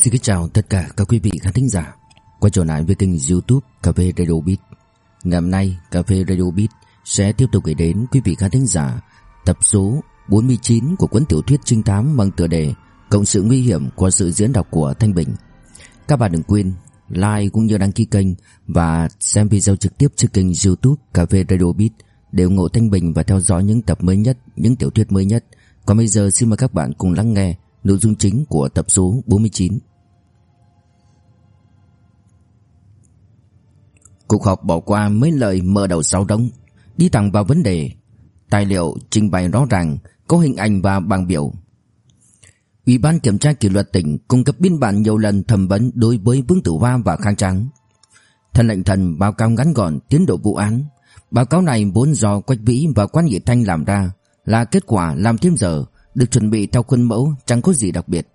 Xin kính chào tất cả các quý vị khán thính giả. Quay trở lại với kênh youtube Cà phê Radio Beat. Ngày hôm nay Cà phê Radio Beat sẽ tiếp tục gửi đến quý vị khán thính giả Tập số 49 của cuốn tiểu thuyết trinh thám mang tựa đề Cộng sự nguy hiểm qua sự diễn đọc của Thanh Bình. Các bạn đừng quên like cũng như đăng ký kênh Và xem video trực tiếp trên kênh youtube Cà phê Radio Beat Để ủng hộ Thanh Bình và theo dõi những tập mới nhất, những tiểu thuyết mới nhất. Còn bây giờ xin mời các bạn cùng lắng nghe nội dung chính của tập số 49 Cuộc họp bỏ qua mấy lời mở đầu sau đống Đi thẳng vào vấn đề Tài liệu trình bày rõ ràng, Có hình ảnh và bảng biểu. Ủy ban kiểm tra kỷ luật tỉnh Cung cấp biên bản nhiều lần thẩm vấn Đối với Vương Tử Hoa và Khang Trắng Thần lệnh thần báo cáo ngắn gọn Tiến độ vụ án. Báo cáo này vốn do Quách Vĩ và Quan Nghị Thanh làm ra, Là kết quả làm thêm giờ được chuẩn bị theo khuôn mẫu, Chẳng có gì đặc biệt.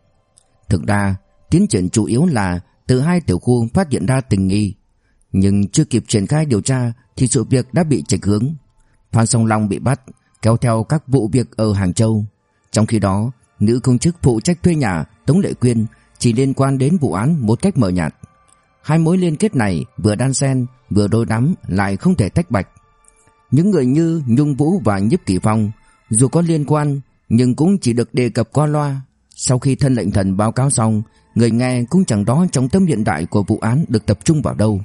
Thực ra, tiến triển chủ yếu là Từ hai tiểu khu phát hiện ra tình nghi. Nhưng chưa kịp triển khai điều tra Thì sự việc đã bị chệch hướng. Phan Song Long bị bắt, Kéo theo các vụ việc ở Hàng Châu. Trong khi đó, Nữ công chức phụ trách thuê nhà Tống Lệ Quyên Chỉ liên quan đến vụ án một cách mờ nhạt. Hai mối liên kết này vừa đan xen, Vừa đôi đắm lại không thể tách bạch. Những người như Nhung Vũ và Nhấp Kỳ Phong, Dù có liên quan nhưng cũng chỉ được đề cập qua loa. Sau khi thân lệnh thần báo cáo xong Người nghe cũng chẳng đó trong tâm hiện đại của vụ án được tập trung vào đâu.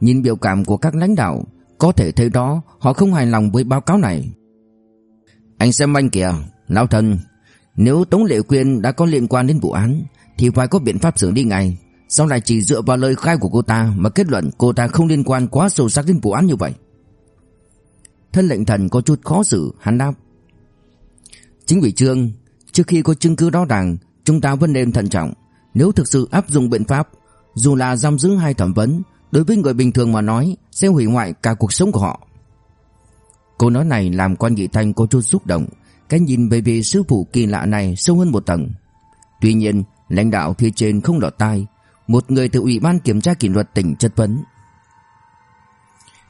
Nhìn biểu cảm của các lãnh đạo Có thể thấy đó họ không hài lòng với báo cáo này. Anh xem anh kìa Lão thần, Nếu Tống Lệ Quyên đã có liên quan đến vụ án Thì phải có biện pháp xử lý ngay. Sao lại chỉ dựa vào lời khai của cô ta Mà kết luận cô ta không liên quan quá sâu sắc đến vụ án như vậy? Thân lệnh thần có chút khó xử Hắn đáp. Chính vì trương, Trước khi có chứng cứ rõ ràng, Chúng ta vẫn nên thận trọng. Nếu thực sự áp dụng biện pháp, Dù là giam giữ hay thẩm vấn, Đối với người bình thường mà nói, Sẽ hủy hoại cả cuộc sống của họ. Câu nói này làm quan nghị thanh có chút xúc động. Cái nhìn về vị sư phụ kỳ lạ này sâu hơn một tầng. Tuy nhiên, lãnh đạo phía trên không lọt tai. Một người từ ủy ban kiểm tra kỷ luật tỉnh chất vấn.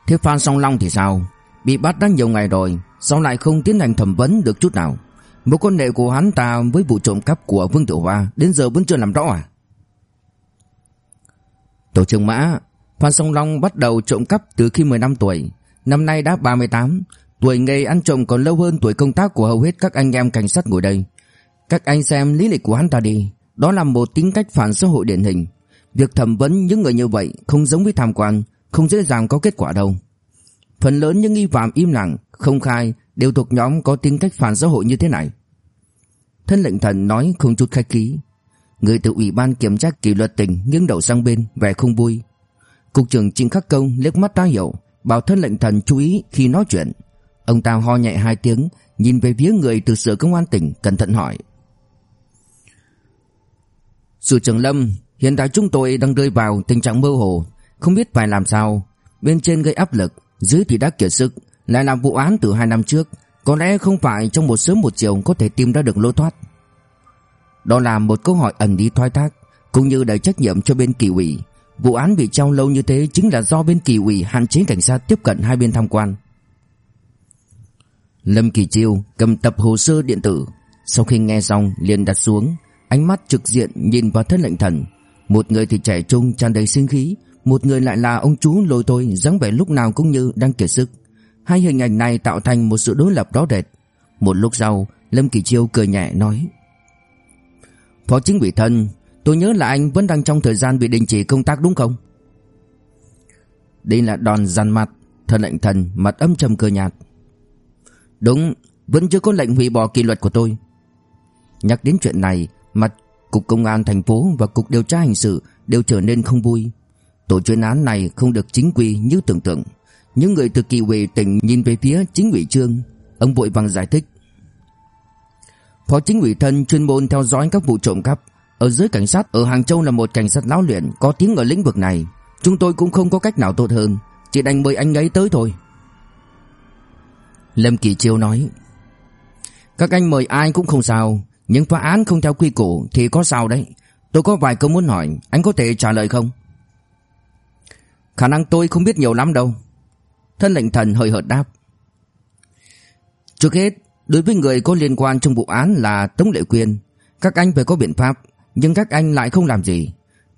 Thế Phan Song Long thì sao? Bị bắt đã nhiều ngày rồi, Sao lại không tiến hành thẩm vấn được chút nào? Mối quan hệ của hắn ta với vụ trộm cắp của Vương Tiểu Hoa Đến giờ vẫn chưa làm rõ à Tổ trưởng Mã Phan Song Long bắt đầu trộm cắp từ khi 15 tuổi, năm nay đã 38, tuổi nghề ăn trộm còn lâu hơn tuổi công tác của hầu hết các anh em cảnh sát ngồi đây. Các anh xem lý lịch của hắn ta đi, đó là một tính cách phản xã hội điển hình. Việc thẩm vấn những người như vậy không giống với tham quan, không dễ dàng có kết quả đâu. Phần lớn những nghi phạm im lặng, không khai đều thuộc nhóm có tính cách phản xã hội như thế này. Thân lệnh thần nói không chút khách khí. Người từ ủy ban kiểm tra kỷ luật tỉnh nghiêng đầu sang bên, vẻ không vui. Cục trưởng Trịnh Khắc Công liếc mắt ra hiểu, bảo thân lệnh thần chú ý khi nói chuyện. Ông ta ho nhẹ hai tiếng, nhìn về phía người từ sở công an tỉnh cẩn thận hỏi. Sự trưởng Lâm, hiện tại chúng tôi đang rơi vào tình trạng mơ hồ, không biết phải làm sao. Bên trên gây áp lực, dưới thì đã kiệt sức, lại làm vụ án từ hai năm trước, có lẽ không phải trong một sớm một chiều có thể tìm ra được lối thoát. Đó là một câu hỏi ẩn đi thoái thác, cũng như đầy trách nhiệm cho bên kỳ ủy. Vụ án bị treo lâu như thế chính là do bên kỳ ủy hạn chế cảnh sát tiếp cận hai bên tham quan. Lâm Kỳ Chiêu cầm tập hồ sơ điện tử, sau khi nghe xong liền đặt xuống, ánh mắt trực diện nhìn vào thân lệnh thần. Một người thì trẻ trung tràn đầy sinh khí, một người lại là ông chú lôi tôi dáng vẻ lúc nào cũng như đang kiệt sức. Hai hình ảnh này tạo thành một sự đối lập rõ rệt. Một lúc sau, Lâm Kỳ Chiêu cười nhẹ nói: "Phó chính ủy thân, Tôi nhớ là anh vẫn đang trong thời gian bị đình chỉ công tác đúng không? Đây là đòn giàn mặt thân lệnh thần mặt âm trầm cười nhạt Đúng Vẫn chưa có lệnh hủy bỏ kỷ luật của tôi Nhắc đến chuyện này Mặt Cục Công an thành phố và Cục Điều tra Hình sự Đều trở nên không vui Tổ chuyên án này không được chính quy như tưởng tượng những người từ kỳ ủy tỉnh nhìn về phía chính ủy trương Ông vội vàng giải thích Phó chính ủy thân chuyên môn theo dõi các vụ trộm cắp ở dưới cảnh sát ở Hàng Châu là một cảnh sát lão luyện có tiếng ở lĩnh vực này. Chúng tôi cũng không có cách nào tốt hơn, chỉ đành mời anh ấy tới thôi. Lâm Kỳ Chiêu nói. Các anh mời ai cũng không sao, nhưng phá án không theo quy củ thì có sao đấy. Tôi có vài câu muốn hỏi, anh có thể trả lời không? Khả năng tôi không biết nhiều lắm đâu. Thân lệnh thần hơi hợt đáp. Trước hết, đối với người có liên quan trong vụ án là Tống Lệ Quyên, các anh phải có biện pháp Nhưng các anh lại không làm gì.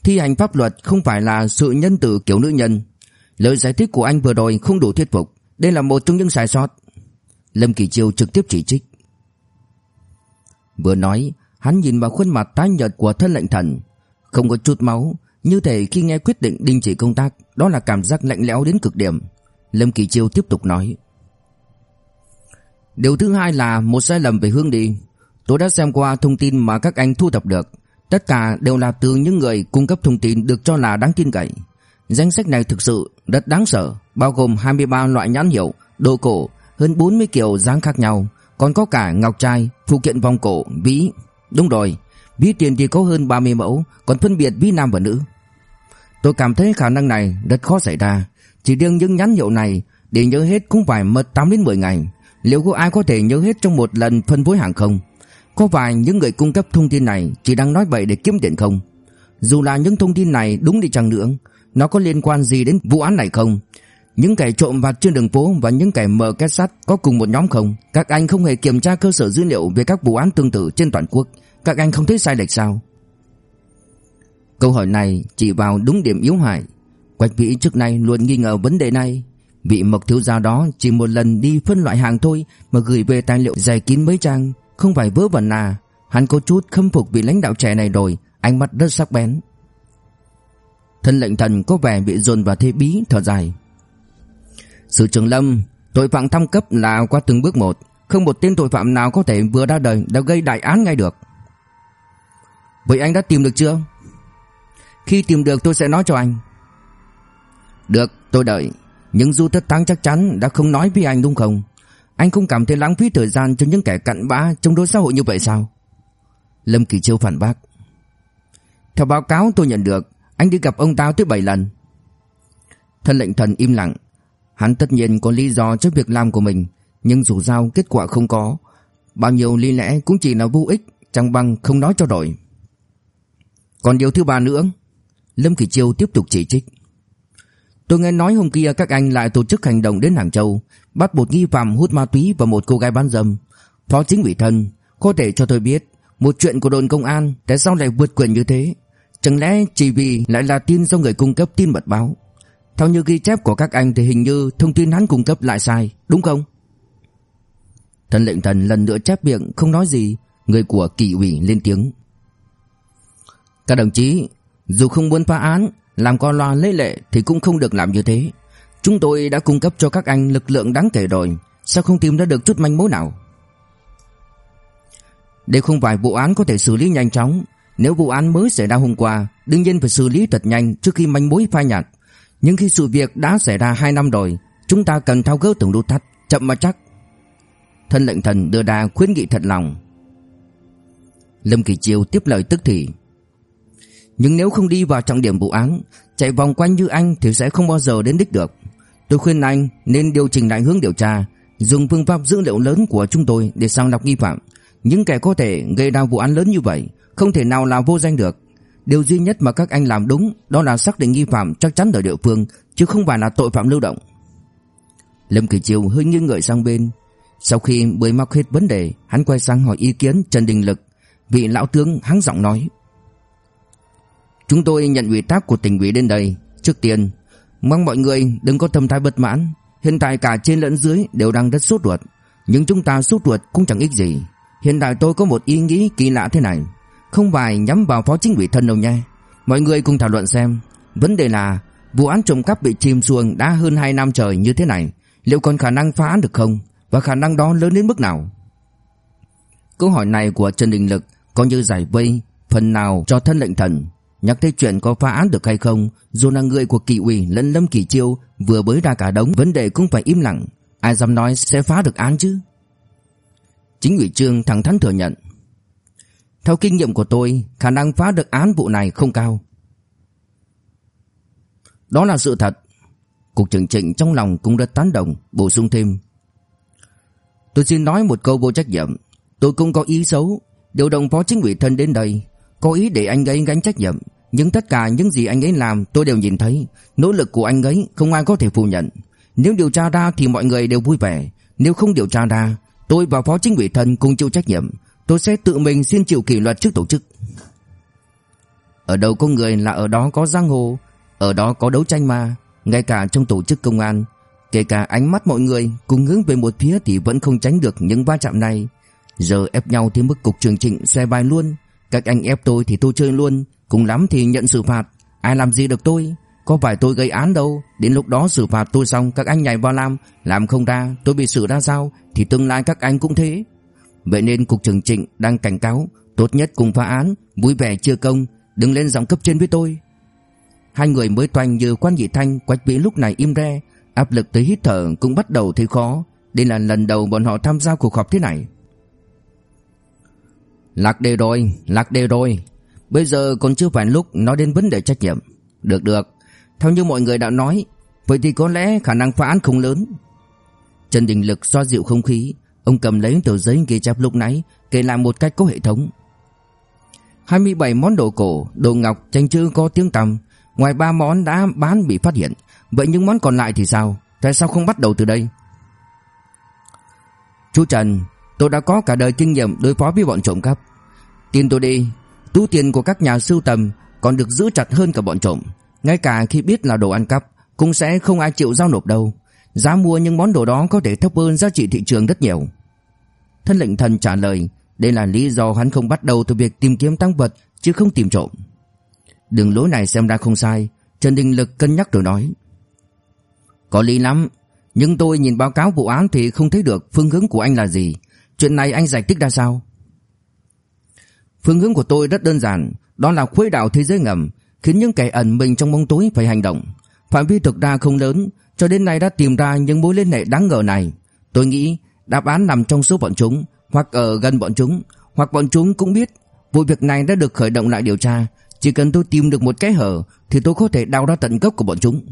Thi hành pháp luật không phải là sự nhân từ kiểu nữ nhân. Lời giải thích của anh vừa rồi không đủ thuyết phục. Đây là một trong những sai sót. Lâm Kỳ Chiêu trực tiếp chỉ trích. Vừa nói Hắn nhìn vào khuôn mặt tái nhợt của thân lệnh thần. Không có chút máu Như thể khi nghe quyết định đình chỉ công tác Đó là cảm giác lạnh lẽo đến cực điểm. Lâm Kỳ Chiêu tiếp tục nói. Điều thứ hai là một sai lầm về hướng đi. Tôi đã xem qua thông tin mà các anh thu thập được. Tất cả đều là từ những người cung cấp thông tin được cho là đáng tin cậy. Danh sách này thực sự rất đáng sợ Bao gồm 23 loại nhãn hiệu, đồ cổ, hơn 40 kiểu dáng khác nhau. Còn có cả ngọc trai, phụ kiện vòng cổ, ví. Đúng rồi, ví tiền thì có hơn 30 mẫu Còn phân biệt ví nam và nữ. Tôi cảm thấy khả năng này rất khó xảy ra. Chỉ riêng những nhắn hiệu này Để nhớ hết cũng phải mất 8 đến 10 ngày Liệu có ai có thể nhớ hết trong một lần phân phối hàng không Có phải những người cung cấp thông tin này Chỉ đang nói vậy để kiếm tiền không Dù là những thông tin này đúng đi chăng nữa, Nó có liên quan gì đến vụ án này không những kẻ trộm vặt trên đường phố và những kẻ mở két sắt có cùng một nhóm không? Các anh không hề kiểm tra cơ sở dữ liệu về các vụ án tương tự trên toàn quốc. Các anh không thấy sai lệch sao? Câu hỏi này chỉ vào đúng điểm yếu hại. Quách Vĩ trước nay luôn nghi ngờ vấn đề này. Vị mộc thiếu gia đó chỉ một lần đi phân loại hàng thôi mà gửi về tài liệu dày kín mấy trang, không phải vớ vẩn à. Hắn có chút khâm phục vị lãnh đạo trẻ này rồi, ánh mắt rất sắc bén. Thân lệnh thần có vẻ bị dồn vào thế bí thở dài. Sự trường lâm, tội phạm thăng cấp là qua từng bước một, không một tên tội phạm nào có thể vừa ra đời đã gây đại án ngay được. Vậy anh đã tìm được chưa? Khi tìm được tôi sẽ nói cho anh. Được, tôi đợi. Nhưng Du Thất Thắng chắc chắn đã không nói với anh đúng không? Anh không cảm thấy lãng phí thời gian cho những kẻ cặn bã trong đối xã hội như vậy sao? Lâm Kỳ Châu phản bác. Theo báo cáo tôi nhận được, anh đi gặp ông ta tới 7 lần. Thân lệnh thần im lặng, Hắn tất nhiên có lý do cho việc làm của mình Nhưng dù sao kết quả không có Bao nhiêu lý lẽ cũng chỉ là vô ích Chẳng bằng không nói cho đổi Còn điều thứ ba nữa Lâm Kỳ Chiêu tiếp tục chỉ trích Tôi nghe nói hôm kia các anh lại tổ chức hành động đến Hàng Châu Bắt một nghi phạm hút ma túy và một cô gái bán dâm Phó chính ủy thân Có thể cho tôi biết Một chuyện của đồn công an Tại sao lại vượt quyền như thế Chẳng lẽ chỉ vì lại là tin do người cung cấp tin mật báo theo như ghi chép của các anh thì hình như thông tin hắn cung cấp lại sai, đúng không? Thần lệnh thần lần nữa chép miệng không nói gì, người của kỳ ủy lên tiếng. Các đồng chí, dù không muốn phá án, làm qua loa lấy lệ thì cũng không được làm như thế. Chúng tôi đã cung cấp cho các anh lực lượng đáng kể rồi, sao không tìm ra được chút manh mối nào? Đây không phải vụ án có thể xử lý nhanh chóng, nếu vụ án mới xảy ra hôm qua, đương nhiên phải xử lý thật nhanh trước khi manh mối phai nhạt. Nhưng khi sự việc đã xảy ra 2 năm rồi Chúng ta cần thao gỡ từng nút thắt Chậm mà chắc Thân lệnh thần đưa ra khuyến nghị thật lòng Lâm Kỳ Chiêu tiếp lời tức thì nhưng nếu không đi vào trọng điểm vụ án, Chạy vòng quanh như anh Thì sẽ không bao giờ đến đích được. Tôi khuyên anh nên điều chỉnh lại hướng điều tra, Dùng phương pháp dữ liệu lớn của chúng tôi Để sàng lọc nghi phạm. Những kẻ có thể gây ra vụ án lớn như vậy Không thể nào là vô danh được. Điều duy nhất mà các anh làm đúng Đó là xác định nghi phạm chắc chắn ở địa phương, Chứ không phải là tội phạm lưu động. Lâm Kỳ Chiêu hơi nghiêng người sang bên. Sau khi bới móc hết vấn đề, Hắn quay sang hỏi ý kiến Trần Đình Lực. Vị lão tướng hắng giọng nói Chúng tôi nhận ủy thác của tỉnh ủy đến đây. Trước tiên, Mong mọi người đừng có tâm thái bất mãn. Hiện tại cả trên lẫn dưới đều đang rất sốt ruột. Nhưng chúng ta sốt ruột cũng chẳng ích gì. Hiện tại tôi có một ý nghĩ kỳ lạ thế này. Không phải nhắm vào phó chính ủy thân đâu nha Mọi người cùng thảo luận xem. Vấn đề là, Vụ án trộm cắp bị chìm xuồng đã hơn 2 năm trời như thế này. Liệu còn khả năng phá án được không? Và khả năng đó lớn đến mức nào? Câu hỏi này của Trần Đình Lực Có như giải vây Phần nào cho thân lệnh thần? Nhắc tới chuyện có phá án được hay không Dù là người của kỳ ủy lẫn lâm kỳ chiêu Vừa bới ra cả đống Vấn đề cũng phải im lặng Ai dám nói sẽ phá được án chứ Chính ủy trương thẳng thắn thừa nhận theo kinh nghiệm của tôi, khả năng phá được án vụ này không cao. Đó là sự thật. Cục trưởng Trịnh trong lòng cũng rất tán đồng, bổ sung thêm. Tôi xin nói một câu vô trách nhiệm. Tôi cũng có ý xấu, điều động phó chính ủy thân đến đây, có ý để anh ấy gánh trách nhiệm. Nhưng tất cả những gì anh ấy làm tôi đều nhìn thấy, nỗ lực của anh ấy không ai có thể phủ nhận. Nếu điều tra ra thì mọi người đều vui vẻ, nếu không điều tra ra, tôi và phó chính ủy thân cùng chịu trách nhiệm. Tôi sẽ tự mình xin chịu kỷ luật trước tổ chức Ở đâu có người là ở đó có giang hồ Ở đó có đấu tranh mà Ngay cả trong tổ chức công an Kể cả ánh mắt mọi người cùng hướng về một phía Thì vẫn không tránh được những va chạm này Giờ ép nhau thêm mức cục trường trịnh xe bài luôn các anh ép tôi thì tôi chơi luôn. Cùng lắm thì nhận xử phạt. Ai làm gì được tôi? Có phải tôi gây án đâu. Đến lúc đó xử phạt tôi xong, các anh nhảy vào làm. Làm không ra, tôi bị xử ra sao? Thì tương lai các anh cũng thế. Vậy nên cục trưởng trịnh đang cảnh cáo, Tốt nhất cùng phá án, Vui vẻ chưa công Đừng lên giọng cấp trên với tôi. Hai người mới toanh như quan dị thanh, Quách vĩ lúc này im re. Áp lực tới hít thở cũng bắt đầu thấy khó. Đây là lần đầu bọn họ tham gia cuộc họp thế này. Lạc đề rồi Lạc đề rồi. Bây giờ còn chưa phải lúc nói đến vấn đề trách nhiệm. Được được. Theo như mọi người đã nói Vậy thì có lẽ khả năng phá án không lớn. Trần Đình Lực xoa dịu không khí. Ông cầm lấy tờ giấy ghi chép lúc nãy Kể lại một cách có hệ thống. 27 món đồ cổ, đồ ngọc tranh chữ có tiếng tăm. Ngoài 3 món đã bán bị phát hiện. Vậy những món còn lại thì sao? Tại sao không bắt đầu từ đây? Chú Trần Tôi đã có cả đời kinh nghiệm đối phó với bọn trộm cắp. Tin tôi đi Túi tiền của các nhà sưu tầm Còn được giữ chặt hơn cả bọn trộm. Ngay cả khi biết là đồ ăn cắp, Cũng sẽ không ai chịu giao nộp đâu. Giá mua những món đồ đó có thể thấp hơn giá trị thị trường rất nhiều. Thân lệnh thần trả lời, Đây là lý do hắn không bắt đầu từ việc tìm kiếm tăng vật, Chứ không tìm trộm. Đường lối này xem ra không sai, Trần Đình Lực cân nhắc rồi nói. Có lý lắm, Nhưng tôi nhìn báo cáo vụ án thì không thấy được phương hướng của anh là gì. Chuyện này anh giải thích ra sao? Phương hướng của tôi rất đơn giản, Đó là khuấy đảo thế giới ngầm, Khiến những kẻ ẩn mình trong bóng tối phải hành động. Phạm vi thực ra không lớn, Cho đến nay đã tìm ra những mối liên hệ đáng ngờ này. Tôi nghĩ đáp án nằm trong số bọn chúng, Hoặc ở gần bọn chúng, Hoặc bọn chúng cũng biết. Vụ việc này đã được khởi động lại điều tra. Chỉ cần tôi tìm được một cái hở, Thì tôi có thể đào ra tận gốc của bọn chúng.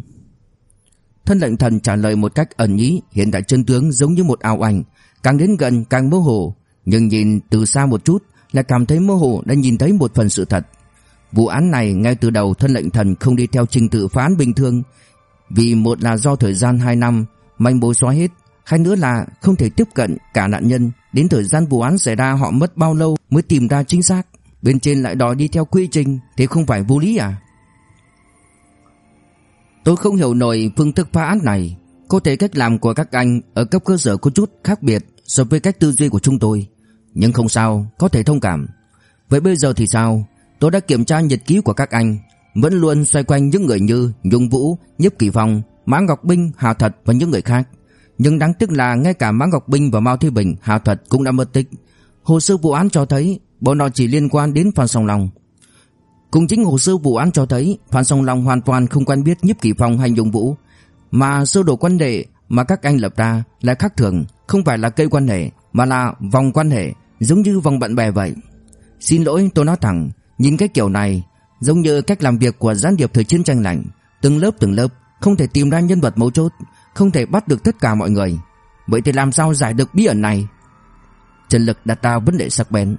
Thân lệnh thần trả lời một cách ẩn ý, Hiện tại chân tướng giống như một ảo ảnh. Càng đến gần càng mơ hồ. Nhưng nhìn từ xa một chút là cảm thấy mơ hồ đã nhìn thấy một phần sự thật. Vụ án này ngay từ đầu thân lệnh thần không đi theo trình tự phán bình thường. Vì một là do thời gian 2 năm, Manh bố xóa hết. Hai nữa là không thể tiếp cận cả nạn nhân. Đến thời gian vụ án xảy ra, họ mất bao lâu mới tìm ra chính xác. Bên trên lại đòi đi theo quy trình, Thế không phải vô lý à? Tôi không hiểu nổi phương thức phá án này. Có thể cách làm của các anh Ở cấp cơ sở có chút khác biệt So với cách tư duy của chúng tôi. Nhưng không sao Có thể thông cảm. Vậy bây giờ thì sao? Tôi đã kiểm tra nhật ký của các anh Vẫn luôn xoay quanh những người như Nhung Vũ, Nhấp Kỳ Phong, Mã Ngọc Binh, Hà Thật và những người khác. Nhưng đáng tiếc là ngay cả Mã Ngọc Binh và Mao Thi Bình, Hà Thật cũng đã mất tích. Hồ sơ vụ án cho thấy Bọn họ chỉ liên quan đến Phan Song Long. Cũng chính hồ sơ vụ án cho thấy Phan Song Long hoàn toàn không quen biết Nhiếp Kỳ Phong hay Nhung Vũ. Mà sơ đồ quan hệ mà các anh lập ra là khác thường. Không phải là cây quan hệ, Mà là vòng quan hệ, Giống như vòng bạn bè vậy. Xin lỗi, tôi nói thẳng, Nhìn cái kiểu này, Giống như cách làm việc của gián điệp thời chiến tranh lạnh. Từng lớp từng lớp, Không thể tìm ra nhân vật mấu chốt, Không thể bắt được tất cả mọi người. Vậy thì làm sao giải được bí ẩn này? Trần Lực đặt ra vấn đề sắc bén.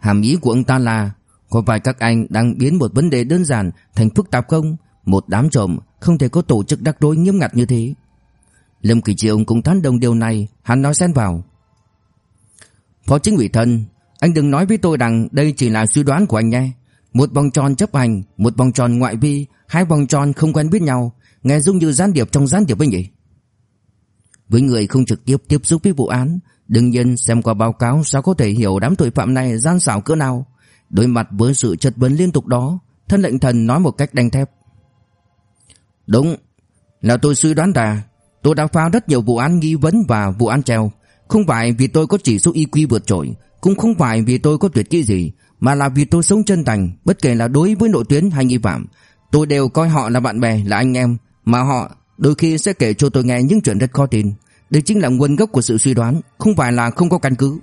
Hàm ý của ông ta là, Có phải các anh đang biến một vấn đề đơn giản Thành phức tạp không? Một đám trộm không thể có tổ chức đắc đối nghiêm ngặt như thế. Lâm Kỳ Triệu cũng tán đồng điều này, Hắn nói xen vào. Phó chính ủy thân, Anh đừng nói với tôi rằng đây chỉ là suy đoán của anh nhé. Một vòng tròn chấp hành, Một vòng tròn ngoại vi, Hai vòng tròn không quen biết nhau. Nghe dung như gián điệp trong gián điệp với nhỉ? Với người không trực tiếp tiếp xúc với vụ án, Đương nhiên xem qua báo cáo Sao có thể hiểu đám tội phạm này gian xảo cỡ nào. Đối mặt với sự chất vấn liên tục đó, Thân lệnh thần nói một cách đanh thép. Đúng. Là tôi suy đoán ra Tôi đã phá rất nhiều vụ án nghi vấn và vụ án treo. Không phải vì tôi có chỉ số IQ vượt trội Cũng không phải vì tôi có tuyệt kỹ gì Mà là vì tôi sống chân thành Bất kể là đối với nội tuyến hay nghi phạm. Tôi đều coi họ là bạn bè, là anh em Mà họ đôi khi sẽ kể cho tôi nghe những chuyện rất khó tin. Đây chính là nguồn gốc của sự suy đoán Không phải là không có căn cứ.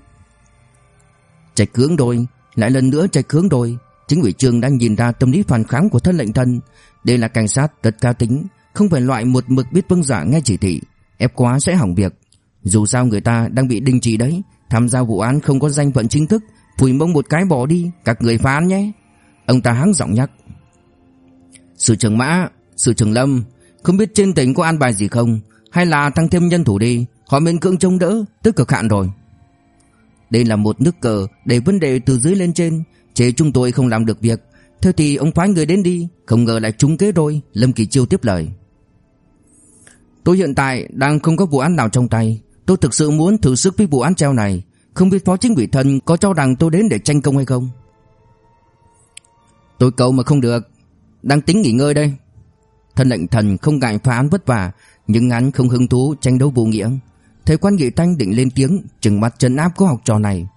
Trạch hướng đôi Lại lần nữa trạch hướng đôi Chính ủy trường đang nhìn ra tâm lý phản kháng của thân lệnh thân đây là cảnh sát rất cao tính, Không phải loại một mực biết vâng giả nghe chỉ thị, Ép quá sẽ hỏng việc. Dù sao người ta đang bị đình chỉ đấy, Tham gia vụ án không có danh phận chính thức, Phủi mông một cái bỏ đi, Các người phán nhé. Ông ta hắng giọng nhắc. Sự trưởng mã, Sự trưởng lâm, Không biết trên tỉnh có an bài gì không? Hay là tăng thêm nhân thủ đi, Họ miễn cưỡng chống đỡ, Tức cực hạn rồi. Đây là một nước cờ Để vấn đề từ dưới lên trên, Chế chúng tôi không làm được việc. Thế thì ông phái người đến đi. Không ngờ lại trúng kế rồi. Lâm Kỳ Chiêu tiếp lời. Tôi hiện tại đang không có vụ án nào trong tay. Tôi thực sự muốn thử sức với vụ án treo này. Không biết phó chính ủy thân có cho rằng tôi đến để tranh công hay không? Tôi cầu mà không được. Đang tính nghỉ ngơi đây. Thân lệnh thần không ngại phá án vất vả, Nhưng hắn không hứng thú tranh đấu vô nghĩa. Thấy quan nghị thanh định lên tiếng, Trừng mặt chân áp của học trò này.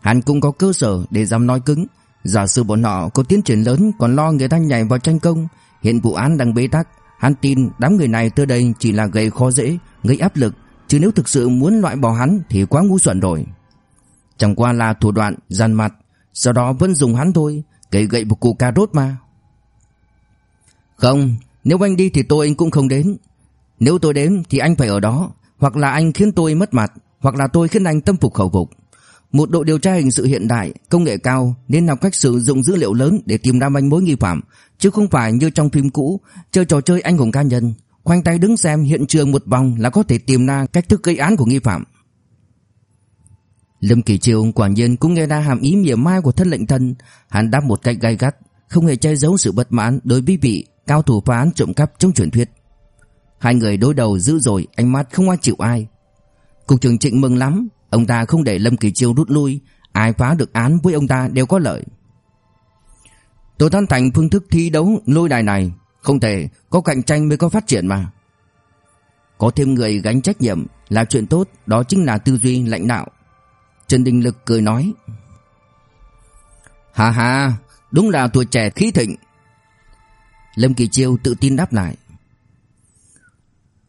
Hắn cũng có cơ sở để dám nói cứng. Giả sử bọn họ có tiến triển lớn, Còn lo người ta nhảy vào tranh công, Hiện vụ án đang bế tắc. Hắn tin đám người này tới đây chỉ là gây khó dễ, Gây áp lực, Chứ nếu thực sự muốn loại bỏ hắn Thì quá ngu xuẩn rồi. Chẳng qua là thủ đoạn, gian mặt, Sau đó vẫn dùng hắn thôi Gậy gậy một cụ cà rốt mà. Không, Nếu anh đi thì tôi cũng không đến. Nếu tôi đến thì anh phải ở đó, Hoặc là anh khiến tôi mất mặt, Hoặc là tôi khiến anh tâm phục khẩu phục một đội điều tra hình sự hiện đại, công nghệ cao nên học cách sử dụng dữ liệu lớn để tìm ra manh mối nghi phạm, chứ không phải như trong phim cũ, chơi trò chơi anh hùng cá nhân, khoanh tay đứng xem hiện trường một vòng là có thể tìm ra cách thức gây án của nghi phạm. Lâm Kỳ Triều quả nhiên cũng nghe ra hàm ý mỉa mai của thân lệnh thân, hắn đáp một cách gay gắt, không hề che giấu sự bất mãn đối với vị cao thủ phá án trộm cắp trong truyền thuyết. Hai người đối đầu dữ dội, ánh mắt không ai chịu ai. Cục trưởng Trịnh mừng lắm, Ông ta không để Lâm Kỳ Chiêu rút lui, Ai phá được án với ông ta đều có lợi. Tôi tán thành phương thức thi đấu lôi đài này Không thể Có cạnh tranh mới có phát triển mà. Có thêm người gánh trách nhiệm Là chuyện tốt, Đó chính là tư duy lãnh đạo. Trần Đình Lực cười nói, Hà hà, Đúng là tuổi trẻ khí thịnh. Lâm Kỳ Chiêu tự tin đáp lại,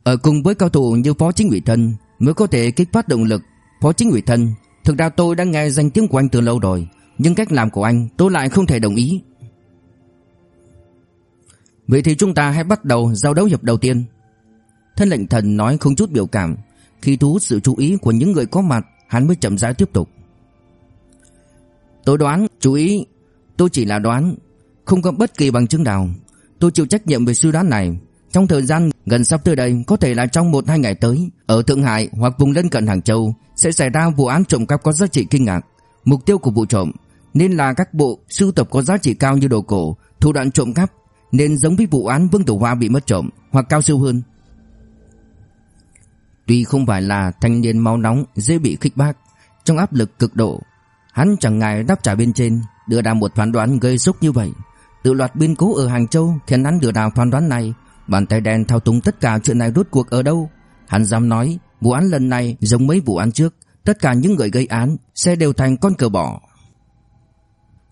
Ở cùng với cao thủ như phó chính ủy thân Mới có thể kích phát động lực Phó chính ủy thân Thực ra tôi đã nghe danh tiếng của anh từ lâu rồi Nhưng cách làm của anh tôi lại không thể đồng ý. Vậy thì chúng ta hãy bắt đầu giao đấu hiệp đầu tiên. Thân lệnh thần nói không chút biểu cảm Khi thu hút sự chú ý của những người có mặt Hắn mới chậm rãi tiếp tục. Tôi đoán, chú ý Tôi chỉ là đoán Không có bất kỳ bằng chứng nào. Tôi chịu trách nhiệm về suy đoán này. Trong thời gian gần sắp tới đây Có thể là trong một hai ngày tới Ở Thượng Hải hoặc vùng lân cận Hàng Châu sẽ xảy ra vụ án trộm cắp có giá trị kinh ngạc. Mục tiêu của vụ trộm nên là các bộ sưu tập có giá trị cao như đồ cổ, thủ đoạn trộm cắp nên giống với vụ án Vương Tử Hoa bị mất trộm hoặc cao siêu hơn. Tuy không phải là thanh niên máu nóng dễ bị khích bác, trong áp lực cực độ, hắn chẳng ngại đáp trả bên trên, đưa ra một phán đoán gây sốc như vậy. Tự loạt biên cố ở Hàng Châu khiến hắn đưa ra phán đoán này, bàn tay đen thao túng tất cả chuyện này rốt cuộc ở đâu? Hắn dám nói Vụ án lần này giống mấy vụ án trước, Tất cả những người gây án Sẽ đều thành con cờ bỏ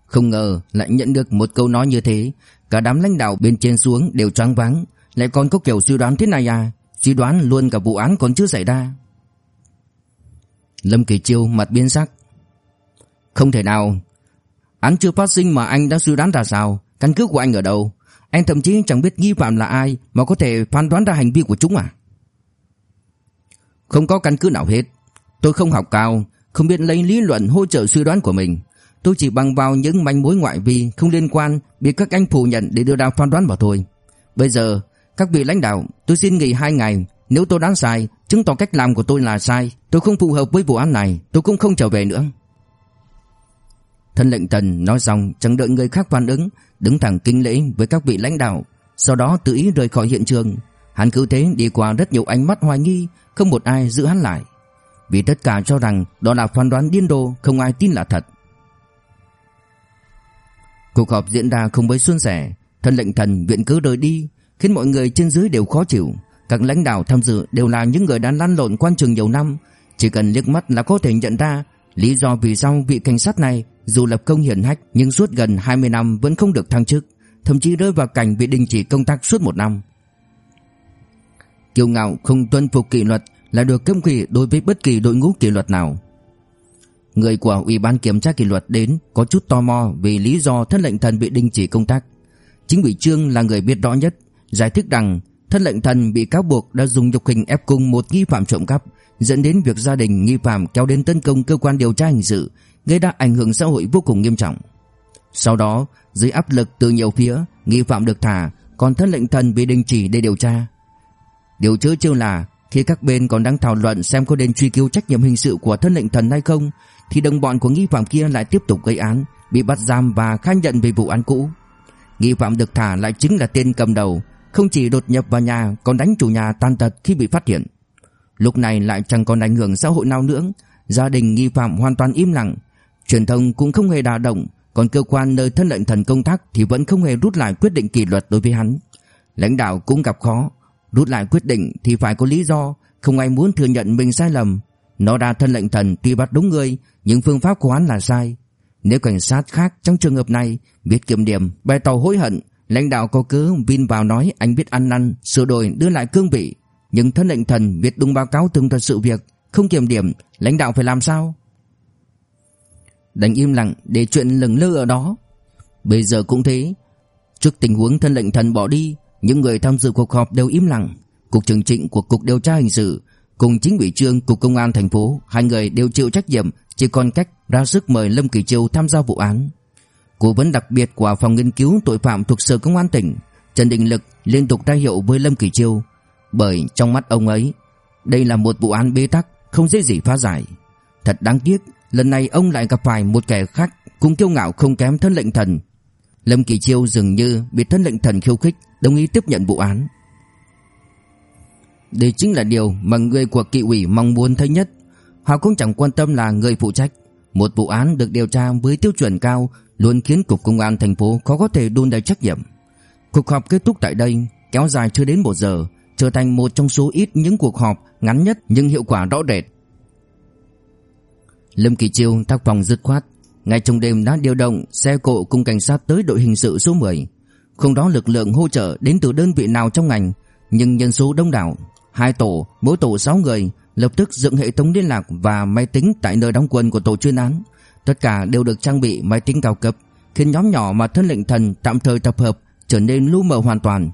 Không ngờ lại nhận được một câu nói như thế, Cả đám lãnh đạo bên trên xuống đều choáng váng. Lại còn có kiểu suy đoán thế này à? Suy đoán luôn cả vụ án còn chưa xảy ra. Lâm Kỳ Chiêu mặt biến sắc. Không thể nào. Án chưa phát sinh mà anh đã suy đoán ra sao? Căn cứ của anh ở đâu? Anh thậm chí chẳng biết nghi phạm là ai Mà có thể phán đoán ra hành vi của chúng à? Không có căn cứ nào hết. Tôi không học cao, không biết lấy lý luận hỗ trợ suy đoán của mình. Tôi chỉ bằng vào những manh mối ngoại vi không liên quan bị các anh phủ nhận để đưa ra phán đoán vào thôi. Bây giờ, các vị lãnh đạo, tôi xin nghỉ hai ngày. Nếu tôi đoán sai, chứng tỏ cách làm của tôi là sai. Tôi không phù hợp với vụ án này, tôi cũng không trở về nữa. Thân lệnh Tần nói xong chẳng đợi người khác phản ứng, đứng thẳng kinh lễ với các vị lãnh đạo, sau đó tự ý rời khỏi hiện trường. Hắn cứ thế đi qua rất nhiều ánh mắt hoài nghi, không một ai giữ hắn lại. Vì tất cả cho rằng đó là phán đoán điên rồ, không ai tin là thật. Cuộc họp diễn ra không mấy suôn sẻ, thân lệnh thần viện cứ rời đi, khiến mọi người trên dưới đều khó chịu. Các lãnh đạo tham dự đều là những người đã lăn lộn quan trường nhiều năm, chỉ cần liếc mắt là có thể nhận ra lý do vì sao vị cảnh sát này dù lập công hiển hách nhưng suốt gần 20 năm vẫn không được thăng chức, thậm chí rơi vào cảnh bị đình chỉ công tác suốt một năm kiêu ngạo không tuân phục kỷ luật là được cấm kỵ đối với bất kỳ đội ngũ kỷ luật nào. Người của Ủy ban kiểm tra kỷ luật đến có chút tò mò vì lý do thân lệnh thần bị đình chỉ công tác. Chính ủy trương là người biết rõ nhất, giải thích rằng thân lệnh thần bị cáo buộc đã dùng nhục hình ép cung một nghi phạm trộm cắp, dẫn đến việc gia đình nghi phạm kéo đến tấn công cơ quan điều tra hình sự, gây ra ảnh hưởng xã hội vô cùng nghiêm trọng. Sau đó, dưới áp lực từ nhiều phía, nghi phạm được thả, còn thân lệnh thần bị đình chỉ để điều tra. Điều chớ chiêu là, khi các bên còn đang thảo luận xem có nên truy cứu trách nhiệm hình sự của thân lệnh thần hay không, Thì đồng bọn của nghi phạm kia lại tiếp tục gây án, Bị bắt giam và khai nhận về vụ án cũ. Nghi phạm được thả lại chính là tên cầm đầu, Không chỉ đột nhập vào nhà, Còn đánh chủ nhà tan tật khi bị phát hiện. Lúc này lại chẳng còn ảnh hưởng xã hội nào nữa, Gia đình nghi phạm hoàn toàn im lặng. Truyền thông cũng không hề đả động, Còn cơ quan nơi thân lệnh thần công tác Thì vẫn không hề rút lại quyết định kỷ luật đối với hắn. Lãnh đạo cũng gặp khó Rút lại quyết định thì phải có lý do. Không ai muốn thừa nhận mình sai lầm. Nó ra thân lệnh thần tuy bắt đúng người Nhưng phương pháp của hắn là sai. Nếu cảnh sát khác trong trường hợp này Biết kiểm điểm, bày tỏ hối hận Lãnh đạo có cứ vin vào nói anh biết ăn năn Sửa đổi đưa lại cương vị. Nhưng thân lệnh thần biết đúng báo cáo từng thật sự việc Không kiểm điểm Lãnh đạo phải làm sao? Đành im lặng để chuyện lừng lơ ở đó. Bây giờ cũng thế. Trước tình huống thân lệnh thần bỏ đi những người tham dự cuộc họp đều im lặng. Cục trưởng trịnh của Cục Điều tra Hình sự cùng chính ủy trương Cục Công an thành phố, hai người đều chịu trách nhiệm, chỉ còn cách ra sức mời Lâm Kỳ Châu tham gia vụ án. Cố vấn đặc biệt của phòng nghiên cứu tội phạm thuộc Sở Công an tỉnh, Trần Đình Lực liên tục ra hiệu với Lâm Kỳ Châu, bởi trong mắt ông ấy, đây là một vụ án bế tắc, không dễ gì phá giải. Thật đáng tiếc, lần này ông lại gặp phải một kẻ khác cũng kiêu ngạo không kém thân lệnh thần. Lâm Kỳ Chiêu dường như bị thân lệnh thần khiêu khích, đồng ý tiếp nhận vụ án. Đây chính là điều mà người của kỵ ủy mong muốn thấy nhất. Họ cũng chẳng quan tâm là người phụ trách. Một vụ án được điều tra với tiêu chuẩn cao luôn khiến cục công an thành phố khó có thể đun đầy trách nhiệm. Cuộc họp kết thúc tại đây, kéo dài chưa đến một giờ, trở thành một trong số ít những cuộc họp ngắn nhất nhưng hiệu quả rõ rệt. Lâm Kỳ Chiêu tác phòng dứt khoát, ngay trong đêm đã điều động xe cộ cùng cảnh sát tới đội hình sự số 10. Không đó lực lượng hỗ trợ đến từ đơn vị nào trong ngành Nhưng nhân số đông đảo Hai tổ, mỗi tổ 6 người Lập tức dựng hệ thống liên lạc và máy tính Tại nơi đóng quân của tổ chuyên án. Tất cả đều được trang bị máy tính cao cấp Khiến nhóm nhỏ mà thân lệnh thần tạm thời tập hợp Trở nên lu mờ hoàn toàn.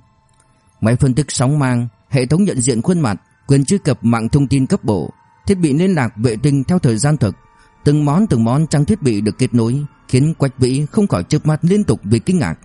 Máy phân tích sóng mang Hệ thống nhận diện khuôn mặt Quyền truy cập mạng thông tin cấp bộ Thiết bị liên lạc vệ tinh theo thời gian thực Từng món từng món trang thiết bị được kết nối Khiến Quách Vĩ không khỏi chớp mắt liên tục vì kinh ngạc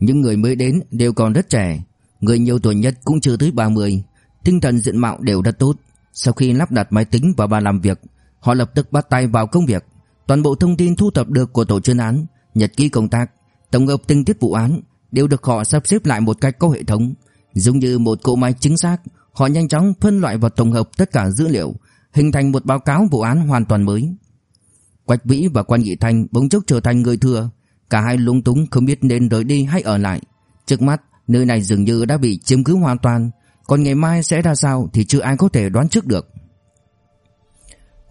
những người mới đến đều còn rất trẻ. Người nhiều tuổi nhất cũng chưa tới 30 Tinh thần diện mạo đều rất tốt. Sau khi lắp đặt máy tính vào bàn làm việc, Họ lập tức bắt tay vào công việc. Toàn bộ thông tin thu thập được của tổ chuyên án, Nhật ký công tác, Tổng hợp tình tiết vụ án Đều được họ sắp xếp lại một cách có hệ thống. Giống như một cỗ máy chính xác, Họ nhanh chóng phân loại và tổng hợp tất cả dữ liệu, Hình thành một báo cáo vụ án hoàn toàn mới. Quách Vĩ và Quan Nghị Thanh bỗng chốc trở thành người thừa. Cả hai lúng túng không biết nên rời đi hay ở lại. Trước mắt, nơi này dường như đã bị chiếm cứ hoàn toàn. Còn ngày mai sẽ ra sao thì chưa ai có thể đoán trước được.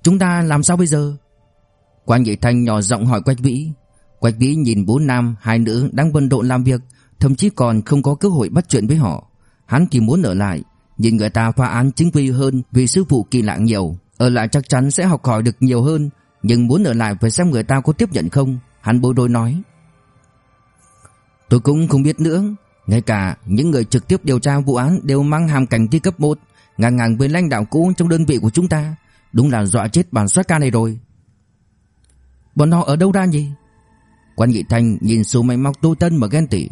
Chúng ta làm sao bây giờ? Quan Nhị Thanh nhỏ giọng hỏi Quách Vĩ. Quách Vĩ nhìn bốn nam, hai nữ đang bận rộn làm việc, Thậm chí còn không có cơ hội bắt chuyện với họ. Hắn chỉ muốn ở lại, Nhìn người ta phá án chính quy hơn Vì sư phụ kỳ lạ nhiều. Ở lại chắc chắn sẽ học hỏi được nhiều hơn, Nhưng muốn ở lại phải xem người ta có tiếp nhận không. Hắn bối rối nói. Tôi cũng không biết nữa. Ngay cả những người trực tiếp điều tra vụ án Đều mang hàm cảnh thi cấp 1 Ngang ngang với lãnh đạo cũ trong đơn vị của chúng ta. Đúng là dọa chết bản soát ca này rồi. Bọn họ ở đâu ra nhỉ? Quan Nghị Thanh nhìn số máy móc tô tân mà ghen tị.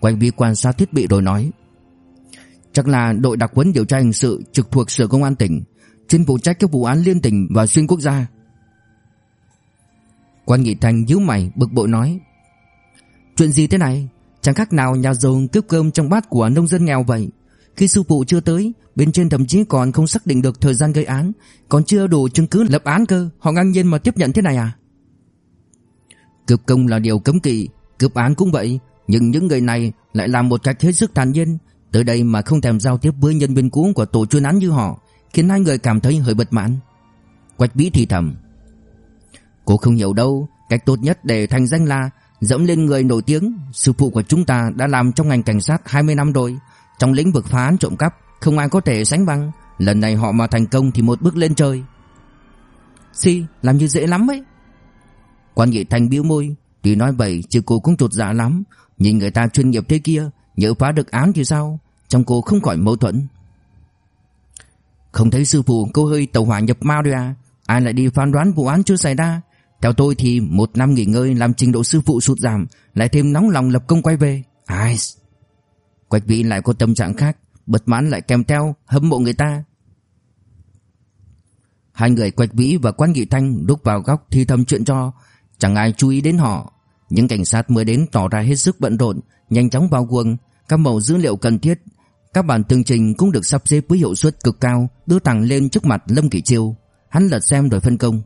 Quay vi quan sát thiết bị rồi nói. Chắc là đội đặc huấn điều tra hình sự trực thuộc sở công an tỉnh, Chuyên phụ trách các vụ án liên tỉnh và xuyên quốc gia. Quan Nghị Thành nhíu mày, bực bội nói. Chuyện gì thế này? Chẳng khác nào nhà giàu cướp cơm trong bát của nông dân nghèo vậy. Khi sư phụ chưa tới, Bên trên thậm chí còn không xác định được thời gian gây án, Còn chưa đủ chứng cứ lập án cơ. Họ ngang nhiên mà tiếp nhận thế này à? Cướp công là điều cấm kỵ, Cướp án cũng vậy. Nhưng những người này lại làm một cách hết sức tàn nhẫn Tới đây mà không thèm giao tiếp với nhân viên cũ của tổ chuyên án như họ, Khiến hai người cảm thấy hơi bất mãn. Quách bí thì thầm. Cô không hiểu đâu, Cách tốt nhất để thành danh là Dẫm lên người nổi tiếng Sư phụ của chúng ta đã làm trong ngành cảnh sát 20 năm rồi. Trong lĩnh vực phá án trộm cắp, Không ai có thể sánh bằng. Lần này họ mà thành công thì một bước lên trời. Si, làm như dễ lắm ấy. Quan nghị thành biểu môi, Tuy nói vậy chứ cô cũng trột dạ lắm. Nhìn người ta chuyên nghiệp thế kia Nhớ phá được án thì sao? Trong cô không khỏi mâu thuẫn. Không thấy sư phụ cô hơi tàu hỏa nhập ma rồi à? Ai lại đi phán đoán vụ án chưa xảy ra? Theo tôi thì một năm nghỉ ngơi làm trình độ sư phụ sụt giảm, lại thêm nóng lòng lập công quay về. Ai? Quách Vĩ lại có tâm trạng khác, bật mãn lại kèm theo hâm mộ người ta. Hai người Quách Vĩ và Quan Nghị Thanh đúc vào góc thì thầm chuyện cho, chẳng ai chú ý đến họ. Những cảnh sát mới đến tỏ ra hết sức bận rộn, nhanh chóng vào quần, các mẫu dữ liệu cần thiết, các bản tường trình cũng được sắp xếp với hiệu suất cực cao, đưa thẳng lên trước mặt Lâm Kỳ Chiêu. Hắn lật xem rồi phân công.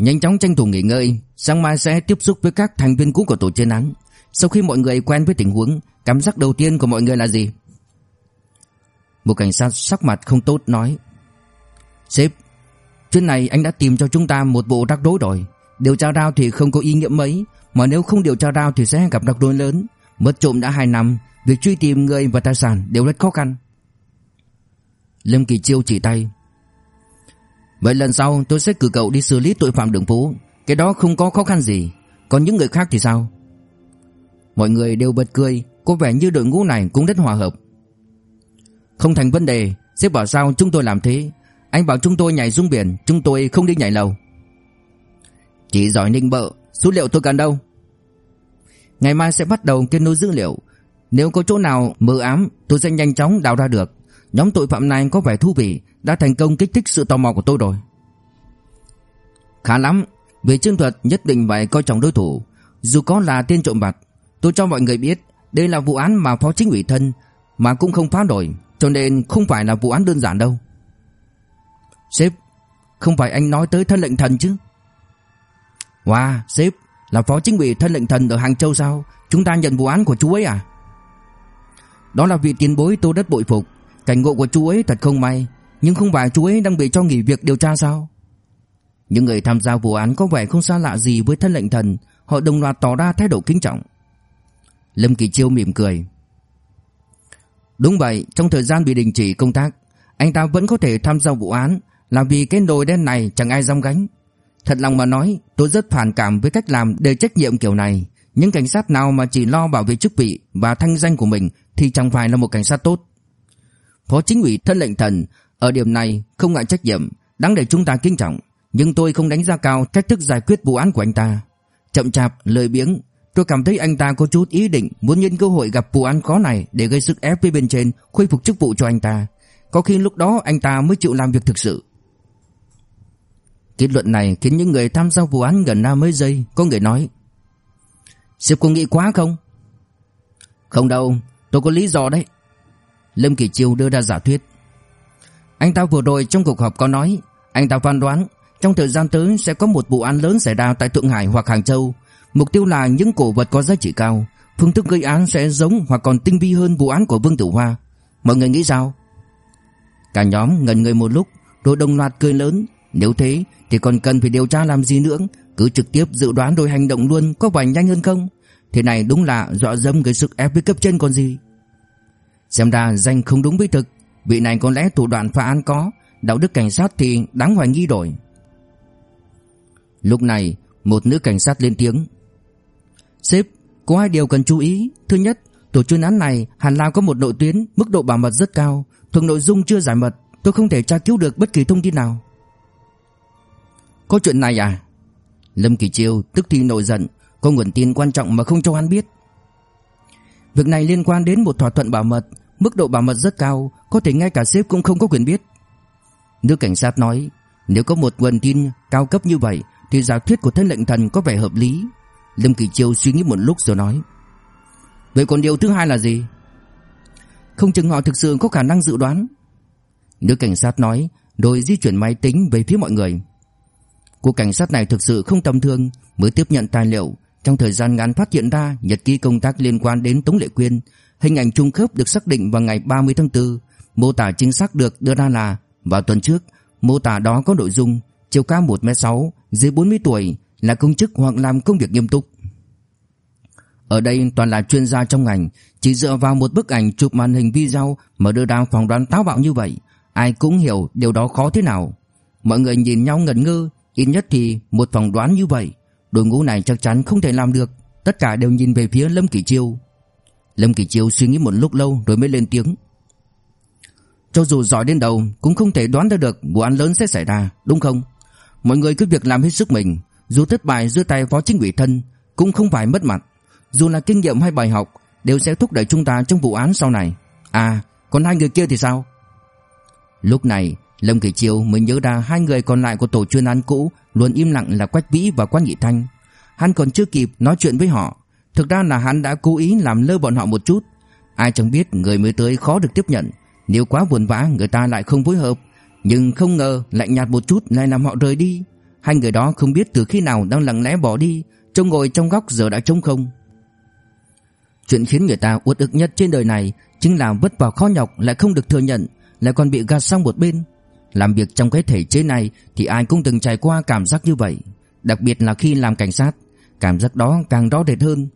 Nhanh chóng tranh thủ nghỉ ngơi, sáng mai sẽ tiếp xúc với các thành viên cũ của tổ chuyên án. Sau khi mọi người quen với tình huống, cảm giác đầu tiên của mọi người là gì? Một cảnh sát sắc mặt không tốt nói Sếp Chuyện này anh đã tìm cho chúng ta một bộ rắc rối rồi Điều tra rao thì không có ý nghĩa mấy Mà nếu không điều tra rao thì sẽ gặp rắc rối lớn Mất trộm đã 2 năm Việc truy tìm người và tài sản đều rất khó khăn Lâm Kỳ Chiêu chỉ tay Vậy lần sau tôi sẽ cử cậu đi xử lý tội phạm đường phố. Cái đó không có khó khăn gì. Còn những người khác thì sao? Mọi người đều bật cười. Có vẻ như đội ngũ này cũng rất hòa hợp. Không thành vấn đề. Sếp bảo sao chúng tôi làm thế? Anh bảo chúng tôi nhảy xuống biển. Chúng tôi không đi nhảy lầu. Chỉ giỏi ninh bợ. Số liệu tôi cần đâu? Ngày mai sẽ bắt đầu kết nối dữ liệu. Nếu có chỗ nào mờ ám, Tôi sẽ nhanh chóng đào ra được. Nhóm tội phạm này có vẻ thú vị, Đã thành công kích thích sự tò mò của tôi rồi. Khá lắm, Về chiến thuật nhất định phải coi trọng đối thủ. Dù có là tên trộm bạc, Tôi cho mọi người biết Đây là vụ án mà phó chính ủy thân Mà cũng không phá đổi cho nên không phải là vụ án đơn giản đâu. Sếp, Không phải anh nói tới thân lệnh thần chứ? Wow, sếp, Là phó chính ủy thân lệnh thần ở Hàng Châu sao? Chúng ta nhận vụ án của chú ấy à? Đó là vị tiền bối tôi rất bội phục. Cảnh ngộ của chú ấy thật không may Nhưng không phải chú ấy đang bị cho nghỉ việc điều tra sao Những người tham gia vụ án có vẻ không xa lạ gì với thân lệnh thần Họ đồng loạt tỏ ra thái độ kính trọng Lâm Kỳ Chiêu mỉm cười Đúng vậy, trong thời gian bị đình chỉ công tác, anh ta vẫn có thể tham gia vụ án là vì cái nồi đen này chẳng ai dám gánh. Thật lòng mà nói, tôi rất phản cảm với cách làm để trách nhiệm kiểu này. Những cảnh sát nào mà chỉ lo bảo vệ chức vị và thanh danh của mình thì chẳng phải là một cảnh sát tốt. Phó chính ủy thân lệnh thần ở điểm này không ngại trách nhiệm, đáng để chúng ta kính trọng. Nhưng tôi không đánh giá cao cách thức giải quyết vụ án của anh ta. Chậm chạp, lời biếng, Tôi cảm thấy anh ta có chút ý định muốn nhân cơ hội gặp vụ án khó này để gây sức ép với bên trên, khôi phục chức vụ cho anh ta. Có khi lúc đó anh ta mới chịu làm việc thực sự. Kết luận này khiến những người tham gia vụ án gần 50 giây, có người nói. Sếp có nghĩ quá không? Không đâu, tôi có lý do đấy. Lâm Kỳ Chiêu đưa ra giả thuyết. Anh ta vừa rồi trong cuộc họp có nói, anh ta phán đoán trong thời gian tới sẽ có một vụ án lớn xảy ra tại Thượng Hải hoặc Hàng Châu Mục tiêu là những cổ vật có giá trị cao Phương thức gây án sẽ giống hoặc còn tinh vi hơn vụ án của Vương Tử Hoa Mọi người nghĩ sao? Cả nhóm ngần người một lúc Rồi đồng loạt cười lớn Nếu thế thì còn cần phải điều tra làm gì nữa Cứ trực tiếp dự đoán rồi hành động luôn Có phải nhanh hơn không? Thế này đúng là dọa dâm gây sức ép với cấp trên còn gì Xem ra danh không đúng với thực Vị này có lẽ thủ đoạn phá án có Đạo đức cảnh sát thì đáng hoài nghi rồi Lúc này một nữ cảnh sát lên tiếng Sếp, có hai điều cần chú ý. Thứ nhất, tổ chuyên án này Hàn Lao có một nội tuyến, mức độ bảo mật rất cao. Thuộc nội dung chưa giải mật, tôi không thể tra cứu được bất kỳ thông tin nào. Có chuyện này à? Lâm Kỳ Chiêu tức thì nổi giận, có nguồn tin quan trọng mà không cho hắn biết. Việc này liên quan đến một thỏa thuận bảo mật, mức độ bảo mật rất cao, có thể ngay cả sếp cũng không có quyền biết. Nữ cảnh sát nói, nếu có một nguồn tin cao cấp như vậy thì giả thuyết của thân lệnh thần có vẻ hợp lý. Lâm Kỳ Chiêu suy nghĩ một lúc rồi nói Vậy còn điều thứ hai là gì? Không chừng họ thực sự có khả năng dự đoán Nữ cảnh sát nói Rồi di chuyển máy tính về phía mọi người Cuộc cảnh sát này thực sự không tầm thường Mới tiếp nhận tài liệu trong thời gian ngắn phát hiện ra Nhật ký công tác liên quan đến Tống Lệ Quyên Hình ảnh trung khớp được xác định vào ngày 30 tháng 4 Mô tả chính xác được đưa ra là Vào tuần trước Mô tả đó có nội dung Chiều cao 1m6 Dưới 40 tuổi là công chức hoặc làm công việc nghiêm túc. Ở đây toàn là chuyên gia trong ngành, chỉ dựa vào một bức ảnh chụp màn hình video mà đưa ra phỏng đoán táo bạo như vậy, ai cũng hiểu điều đó khó thế nào. Mọi người nhìn nhau ngẩn ngơ, ít nhất thì một phỏng đoán như vậy, đội ngũ này chắc chắn không thể làm được. Tất cả đều nhìn về phía Lâm Kỳ Chiêu. Lâm Kỳ Chiêu suy nghĩ một lúc lâu rồi mới lên tiếng. Cho dù giỏi đến đâu cũng không thể đoán ra được vụ án lớn sẽ xảy ra, đúng không? Mọi người cứ việc làm hết sức mình, dù thất bại giữa tay phó chính ủy thân Cũng không phải mất mặt Dù là kinh nghiệm hay bài học Đều sẽ thúc đẩy chúng ta trong vụ án sau này À còn hai người kia thì sao Lúc này Lâm Kỳ Chiêu mới nhớ ra hai người còn lại của tổ chuyên án cũ luôn im lặng là Quách Vĩ và Quan Nghị Thanh. Hắn còn chưa kịp nói chuyện với họ, thực ra là hắn đã cố ý làm lơ bọn họ một chút. Ai chẳng biết người mới tới khó được tiếp nhận, nếu quá buồn vã người ta lại không phối hợp, nhưng không ngờ lạnh nhạt một chút lại làm họ rời đi. Hai người đó không biết từ khi nào đang lặng lẽ bỏ đi, trông ngồi trong góc giờ đã trống không. Chuyện khiến người ta uất ức nhất trên đời này chính là vất vả khó nhọc lại không được thừa nhận, lại còn bị gạt sang một bên. Làm việc trong cái thể chế này thì ai cũng từng trải qua cảm giác như vậy, đặc biệt là khi làm cảnh sát, cảm giác đó càng rõ rệt hơn.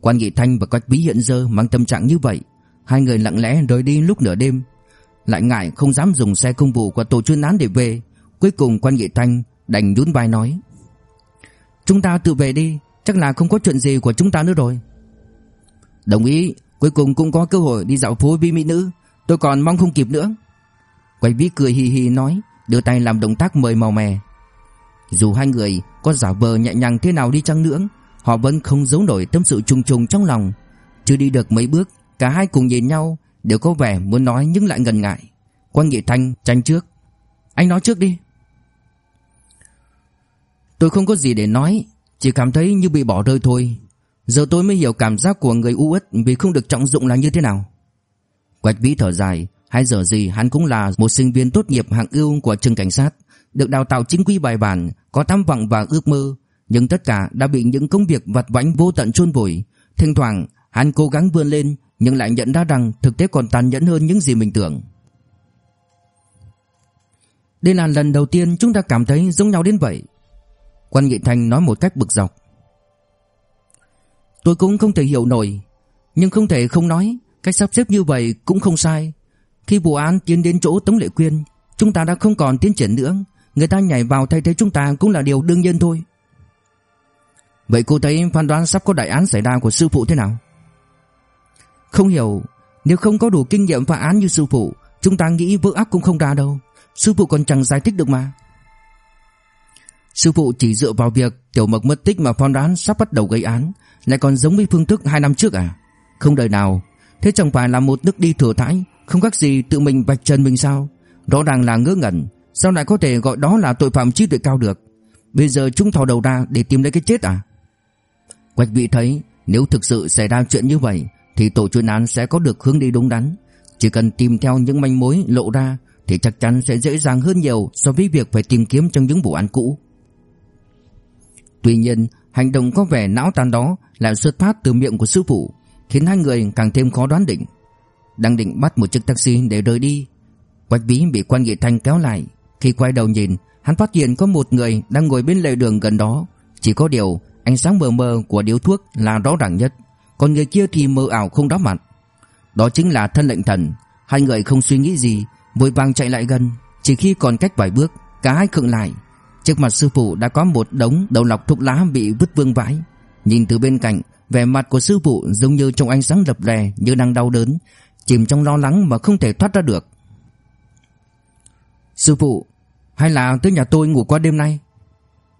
Quan Nghị Thanh và Quách Bí hiện giờ mang tâm trạng như vậy, hai người lặng lẽ rời đi lúc nửa đêm, lại ngại không dám dùng xe công vụ của tổ chuyên án để về, cuối cùng Quan Nghị Thanh đành nhún vai nói: "Chúng ta tự về đi, chắc là không có chuyện gì của chúng ta nữa rồi." Đồng ý, cuối cùng cũng có cơ hội đi dạo phố với mỹ nữ, tôi còn mong không kịp nữa. Quách vĩ cười hì hì nói, đưa tay làm động tác mời màu mè. Dù hai người có giả vờ nhẹ nhàng thế nào đi chăng nữa, họ vẫn không giấu nổi tâm sự trùng trùng trong lòng. Chưa đi được mấy bước, cả hai cùng nhìn nhau, đều có vẻ muốn nói nhưng lại ngần ngại. Quan Nghị Thanh tranh trước. Anh nói trước đi. Tôi không có gì để nói, chỉ cảm thấy như bị bỏ rơi thôi. Giờ tôi mới hiểu cảm giác của người u uất vì không được trọng dụng là như thế nào. Quách Vĩ thở dài, hay giờ gì hắn cũng là một sinh viên tốt nghiệp hạng ưu của trường cảnh sát, được đào tạo chính quy bài bản, có tham vọng và ước mơ, nhưng tất cả đã bị những công việc vặt vãnh vô tận chôn vùi. Thỉnh thoảng, hắn cố gắng vươn lên, nhưng lại nhận ra rằng thực tế còn tàn nhẫn hơn những gì mình tưởng. Đây là lần đầu tiên chúng ta cảm thấy giống nhau đến vậy. Quan Nghị Thành nói một cách bực dọc. Tôi cũng không thể hiểu nổi Nhưng không thể không nói Cách sắp xếp như vậy cũng không sai khi vụ án tiến đến chỗ Tống Lệ Quyên, Chúng ta đã không còn tiến triển nữa. Người ta nhảy vào thay thế chúng ta cũng là điều đương nhiên thôi. Vậy cô thấy phán đoán sắp có đại án xảy ra của sư phụ thế nào? Không hiểu. Nếu không có đủ kinh nghiệm phá án như sư phụ, Chúng ta nghĩ vỡ ác cũng không ra đâu. Sư phụ còn chẳng giải thích được mà. Sư phụ chỉ dựa vào việc Tiểu mật mất tích mà phán đoán sắp bắt đầu gây án, lại còn giống với phương thức hai năm trước à? Không đời nào. Thế chẳng phải là một nước đi thừa thãi không khác gì tự mình vạch trần mình sao? Rõ ràng là ngớ ngẩn Sao lại có thể gọi đó là tội phạm trí tuệ cao được? Bây giờ chúng thò đầu ra để tìm lấy cái chết à? Quách vị thấy Nếu thực sự xảy ra chuyện như vậy Thì tổ chuyên án sẽ có được hướng đi đúng đắn. Chỉ cần tìm theo những manh mối lộ ra Thì chắc chắn sẽ dễ dàng hơn nhiều So với việc phải tìm kiếm trong những vụ án cũ. Tuy nhiên Hành động có vẻ não tàn đó lại xuất phát từ miệng của sư phụ, khiến hai người càng thêm khó đoán định. Đang định bắt một chiếc taxi để rời đi, Quách Bí bị quan nghị thanh kéo lại. Khi quay đầu nhìn, hắn phát hiện có một người đang ngồi bên lề đường gần đó. Chỉ có điều, ánh sáng mờ mờ của điếu thuốc là rõ ràng nhất, còn người kia thì mờ ảo không đáp mặt. Đó chính là thân lệnh thần. Hai người không suy nghĩ gì, vội vàng chạy lại gần. Chỉ khi còn cách vài bước, cả hai khựng lại, Trước mặt sư phụ đã có một đống đầu lọc thuốc lá bị vứt vương vãi. Nhìn từ bên cạnh, vẻ mặt của sư phụ giống như trong ánh sáng lập lè như đang đau đớn, chìm trong lo lắng mà không thể thoát ra được. Sư phụ, hay là tới nhà tôi ngủ qua đêm nay?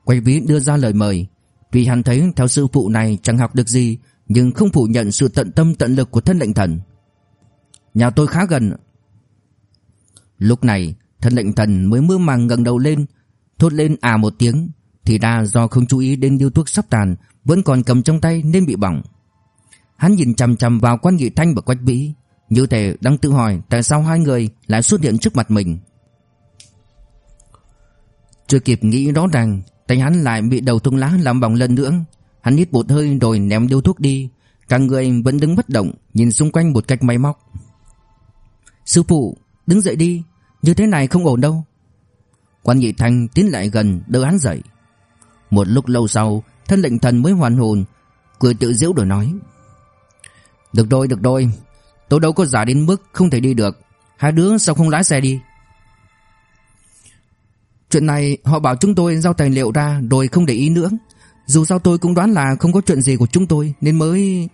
Quay ví đưa ra lời mời, vì hắn thấy theo sư phụ này chẳng học được gì, nhưng không phủ nhận sự tận tâm tận lực của thân lệnh thần. Nhà tôi khá gần. Lúc này, thân lệnh thần mới mơ màng ngẩng đầu lên, thốt lên à một tiếng, thì đa do không chú ý đến điếu thuốc sắp tàn, vẫn còn cầm trong tay nên bị bỏng. Hắn nhìn chằm chằm vào quan nghị thanh và quách vĩ, như thể đang tự hỏi tại sao hai người lại xuất hiện trước mặt mình. Chưa kịp nghĩ rõ ràng, tay hắn lại bị đầu thuốc lá làm bỏng lần nữa. Hắn hít một hơi rồi ném điếu thuốc đi, cả người vẫn đứng bất động, nhìn xung quanh một cách máy móc. Sư phụ, đứng dậy đi, như thế này không ổn đâu. Quan Nhị Thanh tiến lại gần đỡ hắn dậy. Một lúc lâu sau, thân lệnh thần mới hoàn hồn, cười tự giễu rồi nói: "Được rồi, được rồi, tôi đâu có giả đến mức không thể đi được, hai đứa sao không lái xe đi?" Chuyện này họ bảo chúng tôi giao tài liệu ra rồi không để ý nữa. Dù sao tôi cũng đoán là không có chuyện gì của chúng tôi nên mới...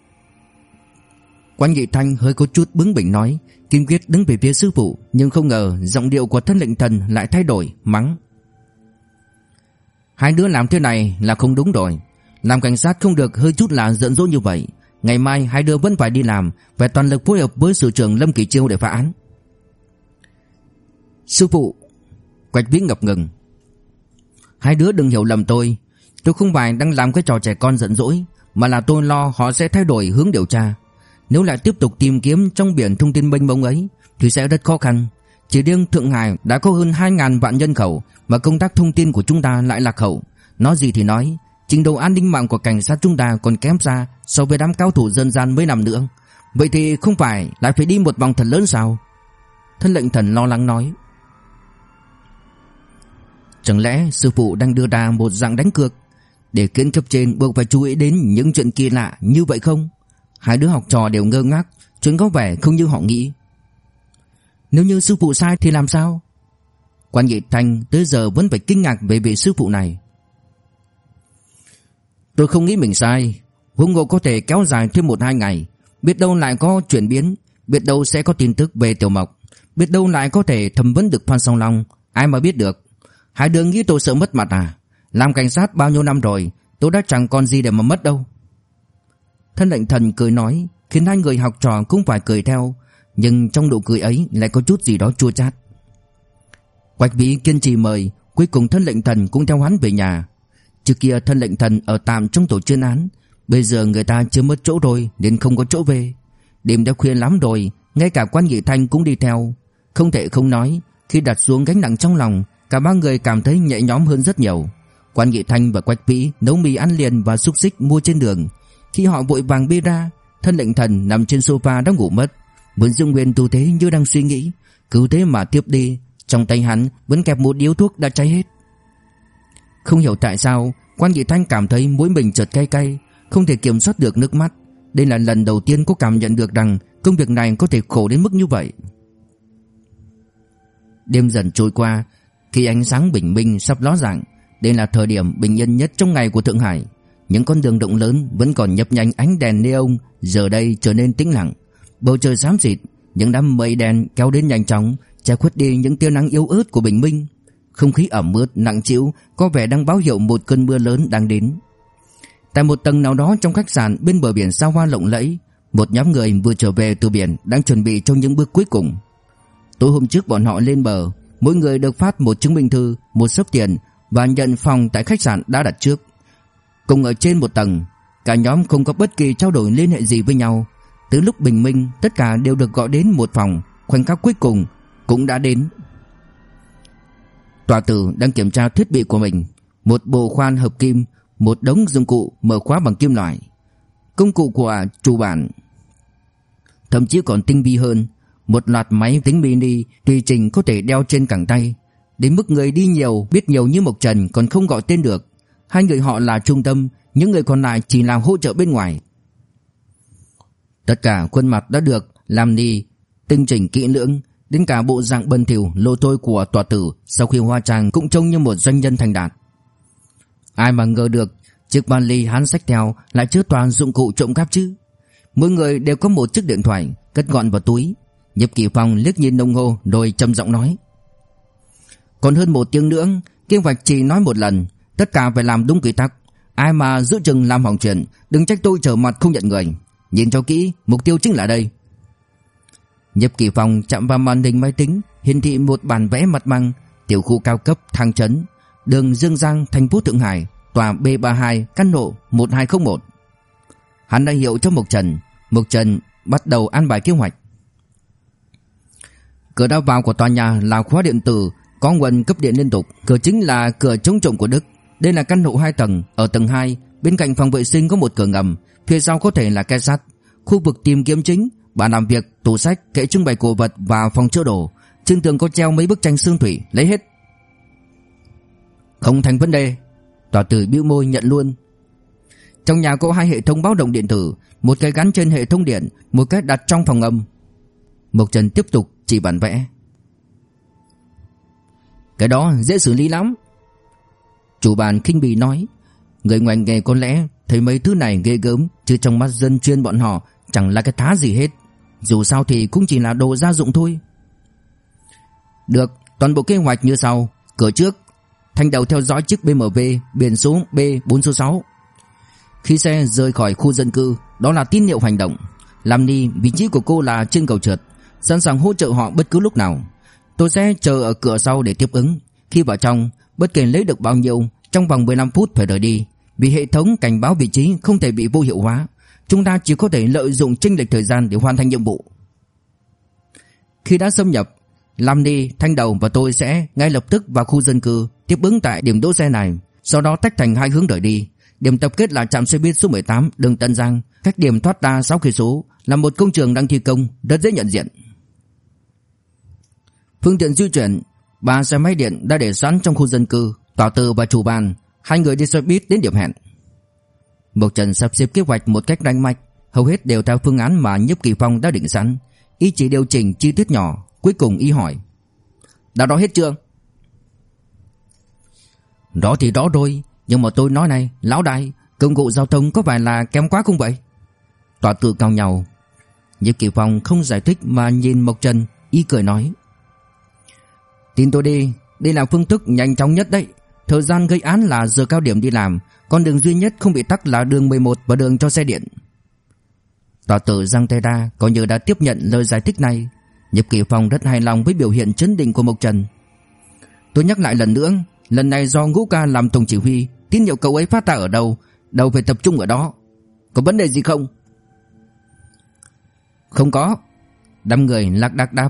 Quan Nghị Thanh hơi có chút bướng bỉnh nói Kim Quyết đứng về phía sư phụ Nhưng không ngờ giọng điệu của thân lệnh thần lại thay đổi Mắng Hai đứa làm thế này là không đúng rồi Làm cảnh sát không được hơi chút là giận dỗi như vậy Ngày mai hai đứa vẫn phải đi làm Phải toàn lực phối hợp với sự trưởng Lâm Kỳ Chiêu để phá án. Sư phụ, Quách Vĩ ngập ngừng. Hai đứa đừng hiểu lầm tôi. Tôi không phải đang làm cái trò trẻ con giận dỗi, Mà là tôi lo họ sẽ thay đổi hướng điều tra. Nếu lại tiếp tục tìm kiếm trong biển thông tin mênh mông ấy, Thì sẽ rất khó khăn. Chỉ riêng Thượng Hải đã có hơn 2.000 vạn nhân khẩu, Mà công tác thông tin của chúng ta lại lạc hậu. Nói gì thì nói Trình độ an ninh mạng của cảnh sát chúng ta còn kém xa So với đám cao thủ dân gian mấy năm nữa. Vậy thì không phải lại phải đi một vòng thật lớn sao? Thân lệnh thần lo lắng nói. Chẳng lẽ sư phụ đang đưa ra một dạng đánh cược Để kiến cấp trên buộc phải chú ý đến những chuyện kỳ lạ như vậy không? Hai đứa học trò đều ngơ ngác, Chuyện có vẻ không như họ nghĩ. Nếu như sư phụ sai thì làm sao? Quan Nghị Thanh tới giờ vẫn phải kinh ngạc về vị sư phụ này. Tôi không nghĩ mình sai. Huống ngộ có thể kéo dài thêm một hai ngày. Biết đâu lại có chuyển biến. Biết đâu sẽ có tin tức về Tiểu Mộc. Biết đâu lại có thể thẩm vấn được Phan Song Long. Ai mà biết được? Hai đứa nghĩ tôi sợ mất mặt à? Làm cảnh sát bao nhiêu năm rồi, Tôi đã chẳng còn gì để mà mất đâu. Thân lệnh thần cười nói, Khiến hai người học trò cũng phải cười theo. Nhưng trong độ cười ấy lại có chút gì đó chua chát. Quách vĩ kiên trì mời, Cuối cùng thân lệnh thần cũng theo hắn về nhà. Trước kia thân lệnh thần ở tạm trong tổ chuyên án, Bây giờ người ta chưa mất chỗ rồi Nên không có chỗ về. Đêm đã khuya lắm rồi, Ngay cả quan nghị thanh cũng đi theo. Không thể không nói, Khi đặt xuống gánh nặng trong lòng, Cả ba người cảm thấy nhẹ nhõm hơn rất nhiều. Quan Nghị Thanh và Quách Vĩ nấu mì ăn liền và xúc xích mua trên đường. Khi họ vội vàng bê ra, Thân lệnh thần nằm trên sofa đã ngủ mất. Vẫn dương nguyên tu thế như đang suy nghĩ, Cứ thế mà tiếp đi, Trong tay hắn vẫn kẹp một điếu thuốc đã cháy hết. Không hiểu tại sao Quan Nghị Thanh cảm thấy mũi mình chợt cay cay Không thể kiểm soát được nước mắt Đây là lần đầu tiên cô cảm nhận được rằng Công việc này có thể khổ đến mức như vậy Đêm dần trôi qua khi ánh sáng bình minh sắp ló dạng, đây là thời điểm bình yên nhất trong ngày của Thượng Hải. Những con đường rộng lớn vẫn còn nhấp nhanh ánh đèn neon, giờ đây trở nên tĩnh lặng. Bầu trời xám xịt, những đám mây đen kéo đến nhanh chóng, che khuất đi những tia nắng yếu ớt của bình minh. Không khí ẩm ướt nặng trĩu có vẻ đang báo hiệu một cơn mưa lớn đang đến. Tại một tầng nào đó trong khách sạn bên bờ biển xa hoa lộng lẫy, một nhóm người vừa trở về từ biển đang chuẩn bị cho những bước cuối cùng. Tối hôm trước bọn họ lên bờ, Mỗi người được phát một chứng minh thư, một số tiền và nhận phòng tại khách sạn đã đặt trước. Cùng ở trên một tầng, cả nhóm không có bất kỳ trao đổi liên hệ gì với nhau. Từ lúc bình minh, tất cả đều được gọi đến một phòng, khoảnh khắc cuối cùng cũng đã đến. Tòa tử đang kiểm tra thiết bị của mình, một bộ khoan hợp kim, một đống dụng cụ mở khóa bằng kim loại. Công cụ của chủ bản. Thậm chí còn tinh vi hơn, một loạt máy tính mini tùy trình có thể đeo trên cẳng tay. Đến mức người đi nhiều biết nhiều như Mộc Trần còn không gọi tên được. Hai người họ là trung tâm Những người còn lại chỉ làm hỗ trợ bên ngoài. Tất cả khuôn mặt đã được làm đi Tinh chỉnh kỹ lưỡng. Đến cả bộ dạng bần thỉu lô tôi của tòa tử Sau khi hoa trang cũng trông như một doanh nhân thành đạt Ai mà ngờ được Chiếc vali hắn sách theo Lại chứa toàn dụng cụ trộm cắp chứ Mỗi người đều có một chiếc điện thoại Cất gọn vào túi Nhếp Kỳ Phong liếc nhìn đồng hồ rồi trầm giọng nói. Còn hơn một tiếng nữa, kế hoạch chỉ nói một lần, tất cả phải làm đúng quy tắc. Ai mà giữ chừng làm hỏng chuyện, đừng trách tôi trở mặt không nhận người. Nhìn cho kỹ, mục tiêu chính là đây nhập Kỳ Phong chạm vào màn hình máy tính, hiển thị một bản vẽ mặt bằng tiểu khu cao cấp thang trấn, đường Dương Giang, thành phố Thượng Hải, tòa B32, căn hộ 1201. Hắn đã hiệu cho Mộc Trần, Mộc Trần bắt đầu ăn bài kế hoạch. Cửa ra vào của tòa nhà là khóa điện tử có nguồn cấp điện liên tục. Cửa chính là cửa chống trộm của Đức. Đây là căn hộ 2 tầng, ở tầng 2, bên cạnh phòng vệ sinh có một cửa ngầm, phía sau có thể là ke sắt. Khu vực tìm kiếm chính, bàn làm việc, tủ sách, kệ trưng bày cổ vật và phòng chứa đồ. Trên tường có treo mấy bức tranh sơn thủy, lấy hết. Không thành vấn đề. Tòa tử bĩu môi nhận luôn. Trong nhà có hai hệ thống báo động điện tử, một cái gắn trên hệ thống điện, một cái đặt trong phòng âm. Mộc Trần tiếp tục chỉ bản vẽ Cái đó dễ xử lý lắm Chủ bàn kinh bì nói Người ngoài nghề có lẽ Thấy mấy thứ này ghê gớm Chứ trong mắt dân chuyên bọn họ Chẳng là cái thá gì hết dù sao thì cũng chỉ là đồ gia dụng thôi. Được, Toàn bộ kế hoạch như sau. Cửa trước, Thanh đầu theo dõi chiếc BMW Biển số B4 số 6 Khi xe rời khỏi khu dân cư, Đó là tín hiệu hành động. Làm đi vị trí của cô là trên cầu trượt, sẵn sàng hỗ trợ họ bất cứ lúc nào. Tôi sẽ chờ ở cửa sau để tiếp ứng. Khi vào trong, Bất kể lấy được bao nhiêu, Trong vòng 15 phút phải rời đi, Vì hệ thống cảnh báo vị trí không thể bị vô hiệu hóa. Chúng ta chỉ có thể lợi dụng chênh lệch thời gian để hoàn thành nhiệm vụ. Khi đã xâm nhập Lam Ni, Thanh Đầu và tôi sẽ ngay lập tức vào khu dân cư Tiếp ứng tại điểm đỗ xe này. Sau đó tách thành hai hướng đợi đi. Điểm tập kết là trạm xe buýt số 18 đường Tân Giang. Cách điểm thoát ra 6 cây số Là một công trường đang thi công Rất dễ nhận diện. Phương tiện di chuyển Ba xe máy điện đã để sẵn trong khu dân cư Tòa tư và chủ bàn. Hai người đi xe buýt đến điểm hẹn. Mộc Trần sắp xếp kế hoạch một cách ranh mạch, Hầu hết đều theo phương án mà Nhấp Kỳ Phong đã định sẵn. Y chỉ điều chỉnh chi tiết nhỏ, Cuối cùng y hỏi, Đã đó hết chưa? Đó thì đó rồi Nhưng mà tôi nói này, Lão đại, Công cụ giao thông có phải là kém quá không vậy? Tòa tự cao nhau. Nhấp Kỳ Phong không giải thích mà nhìn Mộc Trần, Y cười nói, Tin tôi đi, Đây là phương thức nhanh chóng nhất đấy. Thời gian gây án là giờ cao điểm đi làm con đường duy nhất không bị tắc là đường 11 Và đường cho xe điện. Tòa tử Giang Tây Đa Có như đã tiếp nhận lời giải thích này. Nhật Kỳ Phong rất hài lòng với biểu hiện chấn định của Mộc Trần. Tôi nhắc lại lần nữa, Lần này do Ngũ Ca làm tổng chỉ huy, Tín hiệu cậu ấy phát ra ở đâu Đâu phải tập trung ở đó. Có vấn đề gì không? Không có. Đám người lạc đạc đáp.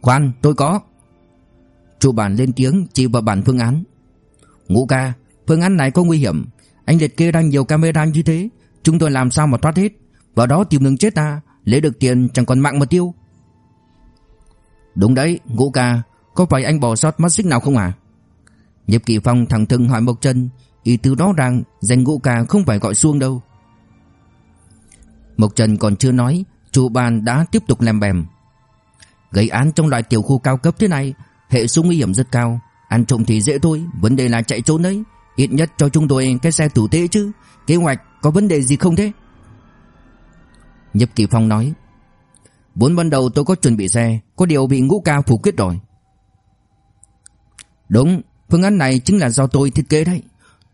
Khoan, tôi có. Chủ bản lên tiếng chỉ vào bản phương án. Ngũ ca Phương án này có nguy hiểm. Anh liệt kê ra nhiều camera như thế. Chúng tôi làm sao mà thoát hết? Vào đó tìm đường chết ta Lấy được tiền chẳng còn mạng mà tiêu. Đúng đấy, Ngũ ca. Có phải anh bỏ sót mắt xích nào không à? Nhật Kỳ Phong thẳng thừng hỏi Mộc Trân Ý tứ đó rằng danh ngũ ca không phải gọi xuông đâu. Mộc Trần còn chưa nói Chủ bàn đã tiếp tục làm bèm. Gây án trong loại tiểu khu cao cấp thế này, Hệ số nguy hiểm rất cao. Ăn trộm thì dễ thôi, Vấn đề là chạy trốn đấy. Ít nhất cho chúng tôi cái xe tử tế chứ. Kế hoạch có vấn đề gì không thế? Nhật Kỳ Phong nói, Vốn ban đầu tôi có chuẩn bị xe, Có điều bị ngũ ca phủ quyết rồi. Đúng, Phương án này chính là do tôi thiết kế đấy.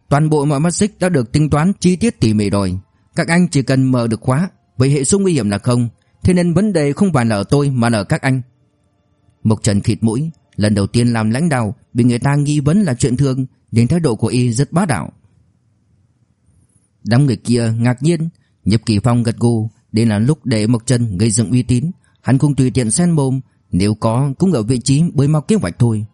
Toàn bộ mọi mắt xích đã được tính toán chi tiết tỉ mỉ rồi. Các anh chỉ cần mở được khóa Vậy hệ số nguy hiểm là không. Thế nên vấn đề không phải là ở tôi mà là ở các anh. Mộc Trần khịt mũi Lần đầu tiên làm lãnh đạo Bị người ta nghi vấn là chuyện thường Nhưng thái độ của y rất bá đạo. Đám người kia ngạc nhiên nhập Kỳ Phong gật gù, Đây là lúc để Mộc Trần gây dựng uy tín. Hắn không tùy tiện xen mồm Nếu có cũng ở vị trí bới mau kế hoạch thôi.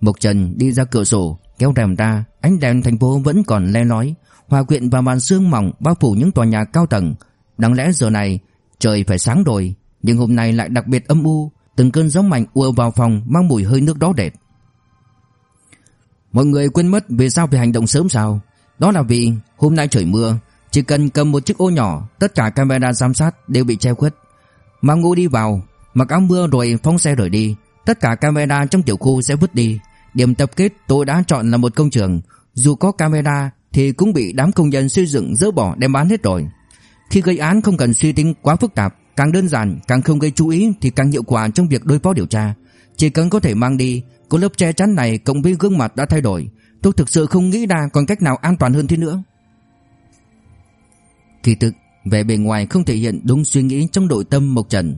Mộc Trần đi ra cửa sổ, Kéo rèm ra, Ánh đèn thành phố vẫn còn le lói. Hòa quyện vào màn sương mỏng bao phủ những tòa nhà cao tầng. Đáng lẽ giờ này Trời phải sáng rồi, Nhưng hôm nay lại đặc biệt âm u Từng cơn gió mạnh ùa vào phòng, Mang mùi hơi nước đó đệt Mọi người quên mất vì sao phải hành động sớm sao? Đó là vì hôm nay trời mưa, Chỉ cần cầm một chiếc ô nhỏ, Tất cả camera giám sát đều bị che khuất. Mang ngô đi vào, Mặc áo mưa rồi phóng xe rời đi, Tất cả camera trong tiểu khu sẽ vứt đi. Điểm tập kết tôi đã chọn là một công trường, Dù có camera Thì cũng bị đám công nhân xây dựng dỡ bỏ đem bán hết rồi. Khi gây án không cần suy tính quá phức tạp Càng đơn giản, càng không gây chú ý Thì càng hiệu quả trong việc đối phó điều tra. Chỉ cần có thể mang đi Có lớp che chắn này cộng với gương mặt đã thay đổi. Tôi thực sự không nghĩ ra còn cách nào an toàn hơn thế nữa. Kỳ thực, vẻ bề ngoài không thể hiện đúng suy nghĩ trong nội tâm Mộc Trần.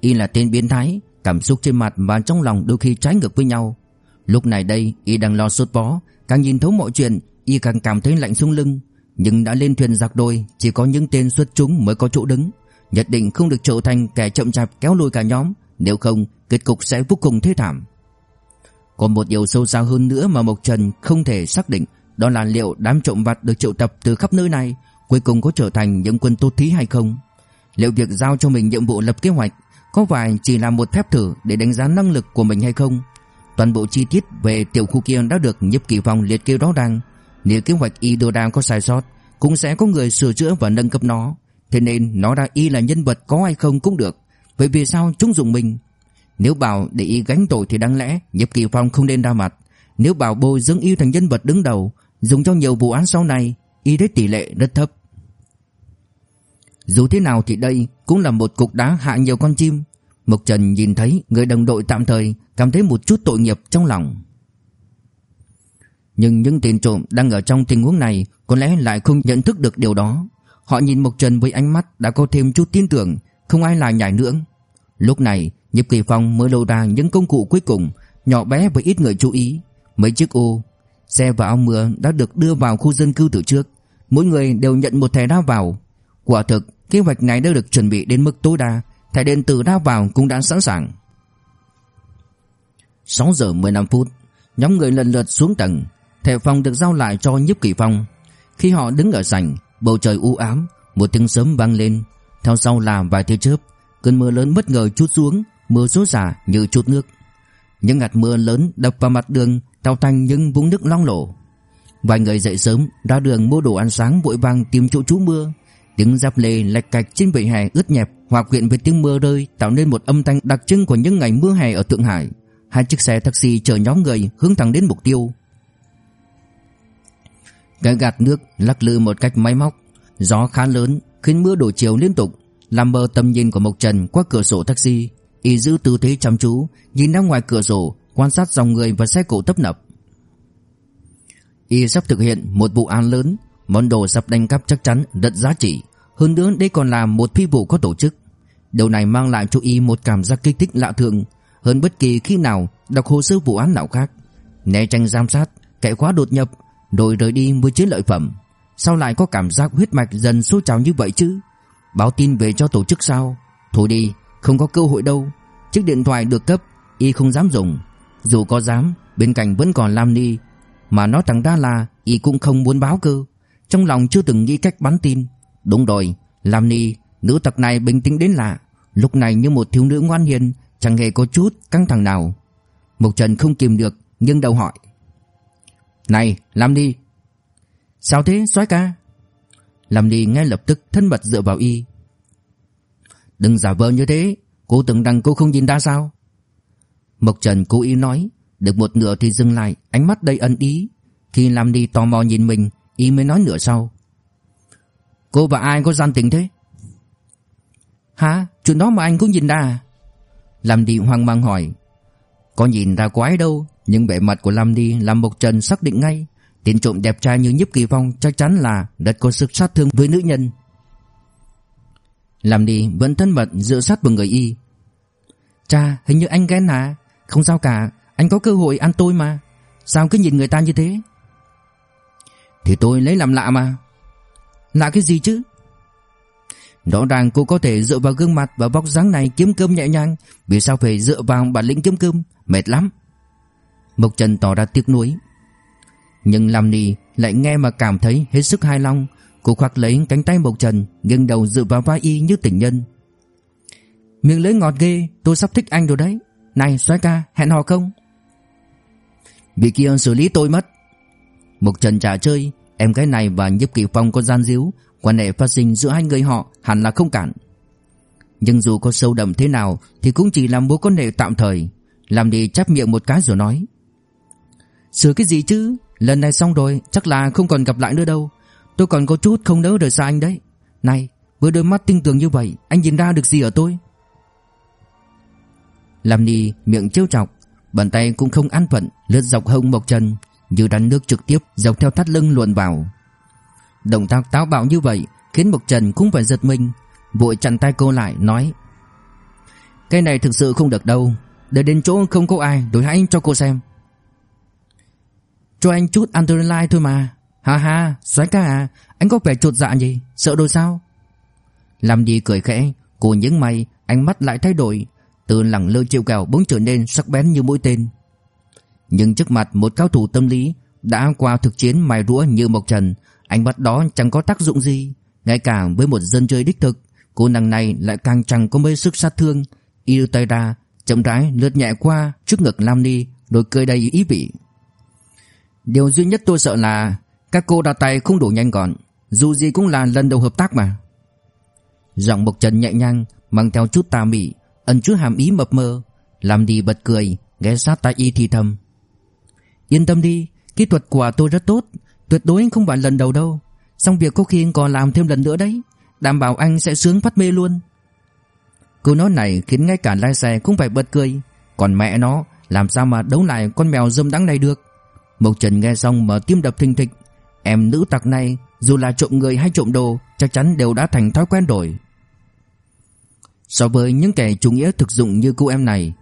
Y là tên biến thái, Cảm xúc trên mặt và trong lòng đôi khi trái ngược với nhau. Lúc này đây, Y đang lo sốt vó, Càng nhìn thấu mọi chuyện, Y càng cảm thấy lạnh xuống lưng. Nhưng đã lên thuyền giặc đôi, Chỉ có những tên xuất chúng mới có chỗ đứng. Nhất định không được trở thành kẻ chậm chạp kéo lùi cả nhóm, Nếu không, kết cục sẽ vô cùng thê thảm. Còn một điều sâu xa hơn nữa mà Mộc Trần không thể xác định, Đó là liệu đám trộm vặt được triệu tập từ khắp nơi này Cuối cùng có trở thành những quân tốt thí hay không. Liệu việc giao cho mình nhiệm vụ lập kế hoạch Có phải chỉ là một phép thử để đánh giá năng lực của mình hay không? Toàn bộ chi tiết về tiểu khu kia đã được Nhếp Kỳ Phong liệt kê rõ ràng. Nếu kế hoạch y đưa đang có sai sót, Cũng sẽ có người sửa chữa và nâng cấp nó. Thế nên nó ra y là nhân vật có hay không cũng được. Vậy vì sao chúng dùng mình? Nếu bảo để y gánh tội thì đáng lẽ Nhếp Kỳ Phong không nên ra mặt. Nếu bảo bồi dưỡng y thành nhân vật đứng đầu, Dùng cho nhiều vụ án sau này, Y thấy tỷ lệ rất thấp. Dù thế nào thì đây Cũng là một cục đá hạ nhiều con chim. Mộc Trần nhìn thấy người đồng đội tạm thời, Cảm thấy một chút tội nghiệp trong lòng. Nhưng những tiền trộm đang ở trong tình huống này Có lẽ lại không nhận thức được điều đó. Họ nhìn Mộc Trần với ánh mắt đã có thêm chút tin tưởng, Không ai lại nhảy nữa Lúc này, Nhịp Kỳ Phong mới lộ ra những công cụ cuối cùng, Nhỏ bé và ít người chú ý. Mấy chiếc ô, Xe và áo mưa đã được đưa vào khu dân cư từ trước. Mỗi người đều nhận một thẻ ra vào. Quả thực, kế hoạch này đã được chuẩn bị đến mức tối đa. Thẻ điện tử ra vào cũng đã sẵn sàng. 6 giờ 15 phút, Nhóm người lần lượt xuống tầng. Thẻ phòng được giao lại cho nhiếp kỳ phong. Khi họ đứng ở sảnh Bầu trời u ám, Một tiếng sớm vang lên Theo sau là vài tia chớp, Cơn mưa lớn bất ngờ chút xuống, Mưa rối rả như chút nước Những hạt mưa lớn đập vào mặt đường Tạo thành những vũng nước long lổ Vài người dậy sớm, ra đường mua đồ ăn sáng, vội vàng tìm chỗ trú mưa Tiếng giáp lê lạch cạch trên vỉa hè ướt nhẹp, hòa quyện với tiếng mưa rơi, tạo nên một âm thanh đặc trưng của những ngày mưa hè ở Thượng Hải. Hai chiếc xe taxi chở nhóm người hướng thẳng đến mục tiêu. Cái gạt nước lắc lư một cách máy móc, gió khá lớn khiến mưa đổ chiều liên tục, làm mờ tầm nhìn của Mộc Trần qua cửa sổ taxi. Y giữ tư thế chăm chú, nhìn ra ngoài cửa sổ, quan sát dòng người và xe cộ tấp nập. Y sắp thực hiện một vụ án lớn, món đồ sắp đánh cắp chắc chắn rất giá trị. Hơn nữa đây còn là một phi vụ có tổ chức. Điều này mang lại cho Y một cảm giác kích thích lạ thường, hơn bất kỳ khi nào đọc hồ sơ vụ án nào khác. Né tranh giám sát, kẻ khóa đột nhập, rồi rời đi mua chiến lợi phẩm. Sao lại có cảm giác huyết mạch dần sôi trào như vậy chứ? Báo tin về cho tổ chức sao? Thôi đi, không có cơ hội đâu. Chiếc điện thoại được cấp, y không dám dùng. Dù có dám, bên cạnh vẫn còn Lam Ni. Mà nó thẳng ra là y cũng không muốn báo cơ. Trong lòng chưa từng nghĩ cách bắn tin. Đúng rồi, Lam Ni, nữ tặc này bình tĩnh đến lạ. Lúc này như một thiếu nữ ngoan hiền, chẳng hề có chút căng thẳng nào. Mộc Trần không kìm được, nhưng đầu hỏi. Này, làm đi Sao thế, soái ca? làm đi ngay lập tức thân mật dựa vào y. Đừng giả vờ như thế, cô tưởng rằng cô không nhìn ra sao? Mộc Trần cố ý nói, được một nửa thì dừng lại, ánh mắt đầy ân ý. Khi làm đi tò mò nhìn mình, y mới nói nửa sau. Cô và ai có gian tình thế? Hả? Chuyện đó mà anh cũng nhìn ra à? Lam Đi hoang mang hỏi. Có nhìn ra quái đâu, nhưng vẻ mặt của Lam Đi làm Mộc Trần xác định ngay. Tên trộm đẹp trai như Nhiếp Kỳ Phong chắc chắn là Đất có sức sát thương với nữ nhân. Lam Đi vẫn thân mật dựa sát vào người y. Cha, hình như anh ghen à? Không sao cả, anh có cơ hội ăn tôi mà. Sao cứ nhìn người ta như thế? Thì tôi lấy làm lạ mà. Lạ cái gì chứ? Rõ ràng cô có thể dựa vào gương mặt và vóc dáng này kiếm cơm nhẹ nhàng Vì sao phải dựa vào bản lĩnh kiếm cơm Mệt lắm Mộc Trần tỏ ra tiếc nuối. Nhưng Lam Ni lại nghe mà cảm thấy hết sức hài lòng. Cô khoác lấy cánh tay Mộc Trần, nghiêng đầu dựa vào vai y như tình nhân. Miệng lưỡi ngọt ghê, Tôi sắp thích anh rồi đấy. Này, soái ca, hẹn hò không? Vị kia xử lý tôi mất. Mộc Trần trả chơi, Em gái này và Nhiếp Kỳ Phong có gian díu, Quan hệ phát sinh giữa hai người họ hẳn là không cản Nhưng dù có sâu đậm thế nào Thì cũng chỉ là mối quan hệ tạm thời. Làm đi chắp miệng một cái rồi nói. Sửa cái gì chứ? Lần này xong rồi, chắc là không còn gặp lại nữa đâu. Tôi còn có chút không nỡ rời xa anh đấy. Này, với đôi mắt tinh tường như vậy, Anh nhìn ra được gì ở tôi? Làm đi miệng trêu chọc, Bàn tay cũng không an phận, Lướt dọc hông Mộc Trần, Như đắn nước trực tiếp dọc theo thắt lưng luồn vào. Động tác táo bạo như vậy Khiến Mộc Trần cũng phải giật mình, Vội chặn tay cô lại, nói, Cái này thực sự không được đâu. Để đến chỗ không có ai Rồi hãy cho cô xem. Cho anh chút adrenaline thôi mà. Ha ha xoáy ca à. Anh có vẻ trột dạ gì Sợ đôi sao? Làm gì cười khẽ. Cô những mày, Ánh mắt lại thay đổi. Từ lẳng lơ chiều kèo bỗng trở nên sắc bén như mũi tên. Nhưng trước mặt một cao thủ tâm lý Đã qua thực chiến mài rũa như Mộc Trần, Ánh mắt đó chẳng có tác dụng gì. Ngay cả với một dân chơi đích thực, Cô nàng này lại càng chẳng có mấy sức sát thương. Y đưa tay ra, Chậm rãi lướt nhẹ qua trước ngực Lam Ni, Rồi cười đầy ý vị. Điều duy nhất tôi sợ là Các cô đặt tay không đủ nhanh gọn, Dù gì cũng là lần đầu hợp tác mà. Giọng Mộc Trần nhẹ nhàng, Mang theo chút tà mị, Ẩn chứa hàm ý mập mờ, Làm đi bật cười, Ghé sát tai y thì thầm. Yên tâm đi, Kỹ thuật của tôi rất tốt, Tuyệt đối không phải lần đầu đâu. Xong việc có khi còn làm thêm lần nữa đấy, Đảm bảo anh sẽ sướng phát mê luôn. Câu nói này khiến ngay cả lái xe cũng phải bật cười, Còn mẹ nó, Làm sao mà đấu lại con mèo dâm đắng này được? Mộc Trần nghe xong mở tim đập thình thịch. Em nữ tặc này, Dù là trộm người hay trộm đồ, Chắc chắn đều đã thành thói quen rồi. So với những kẻ chủ nghĩa thực dụng như cô em này,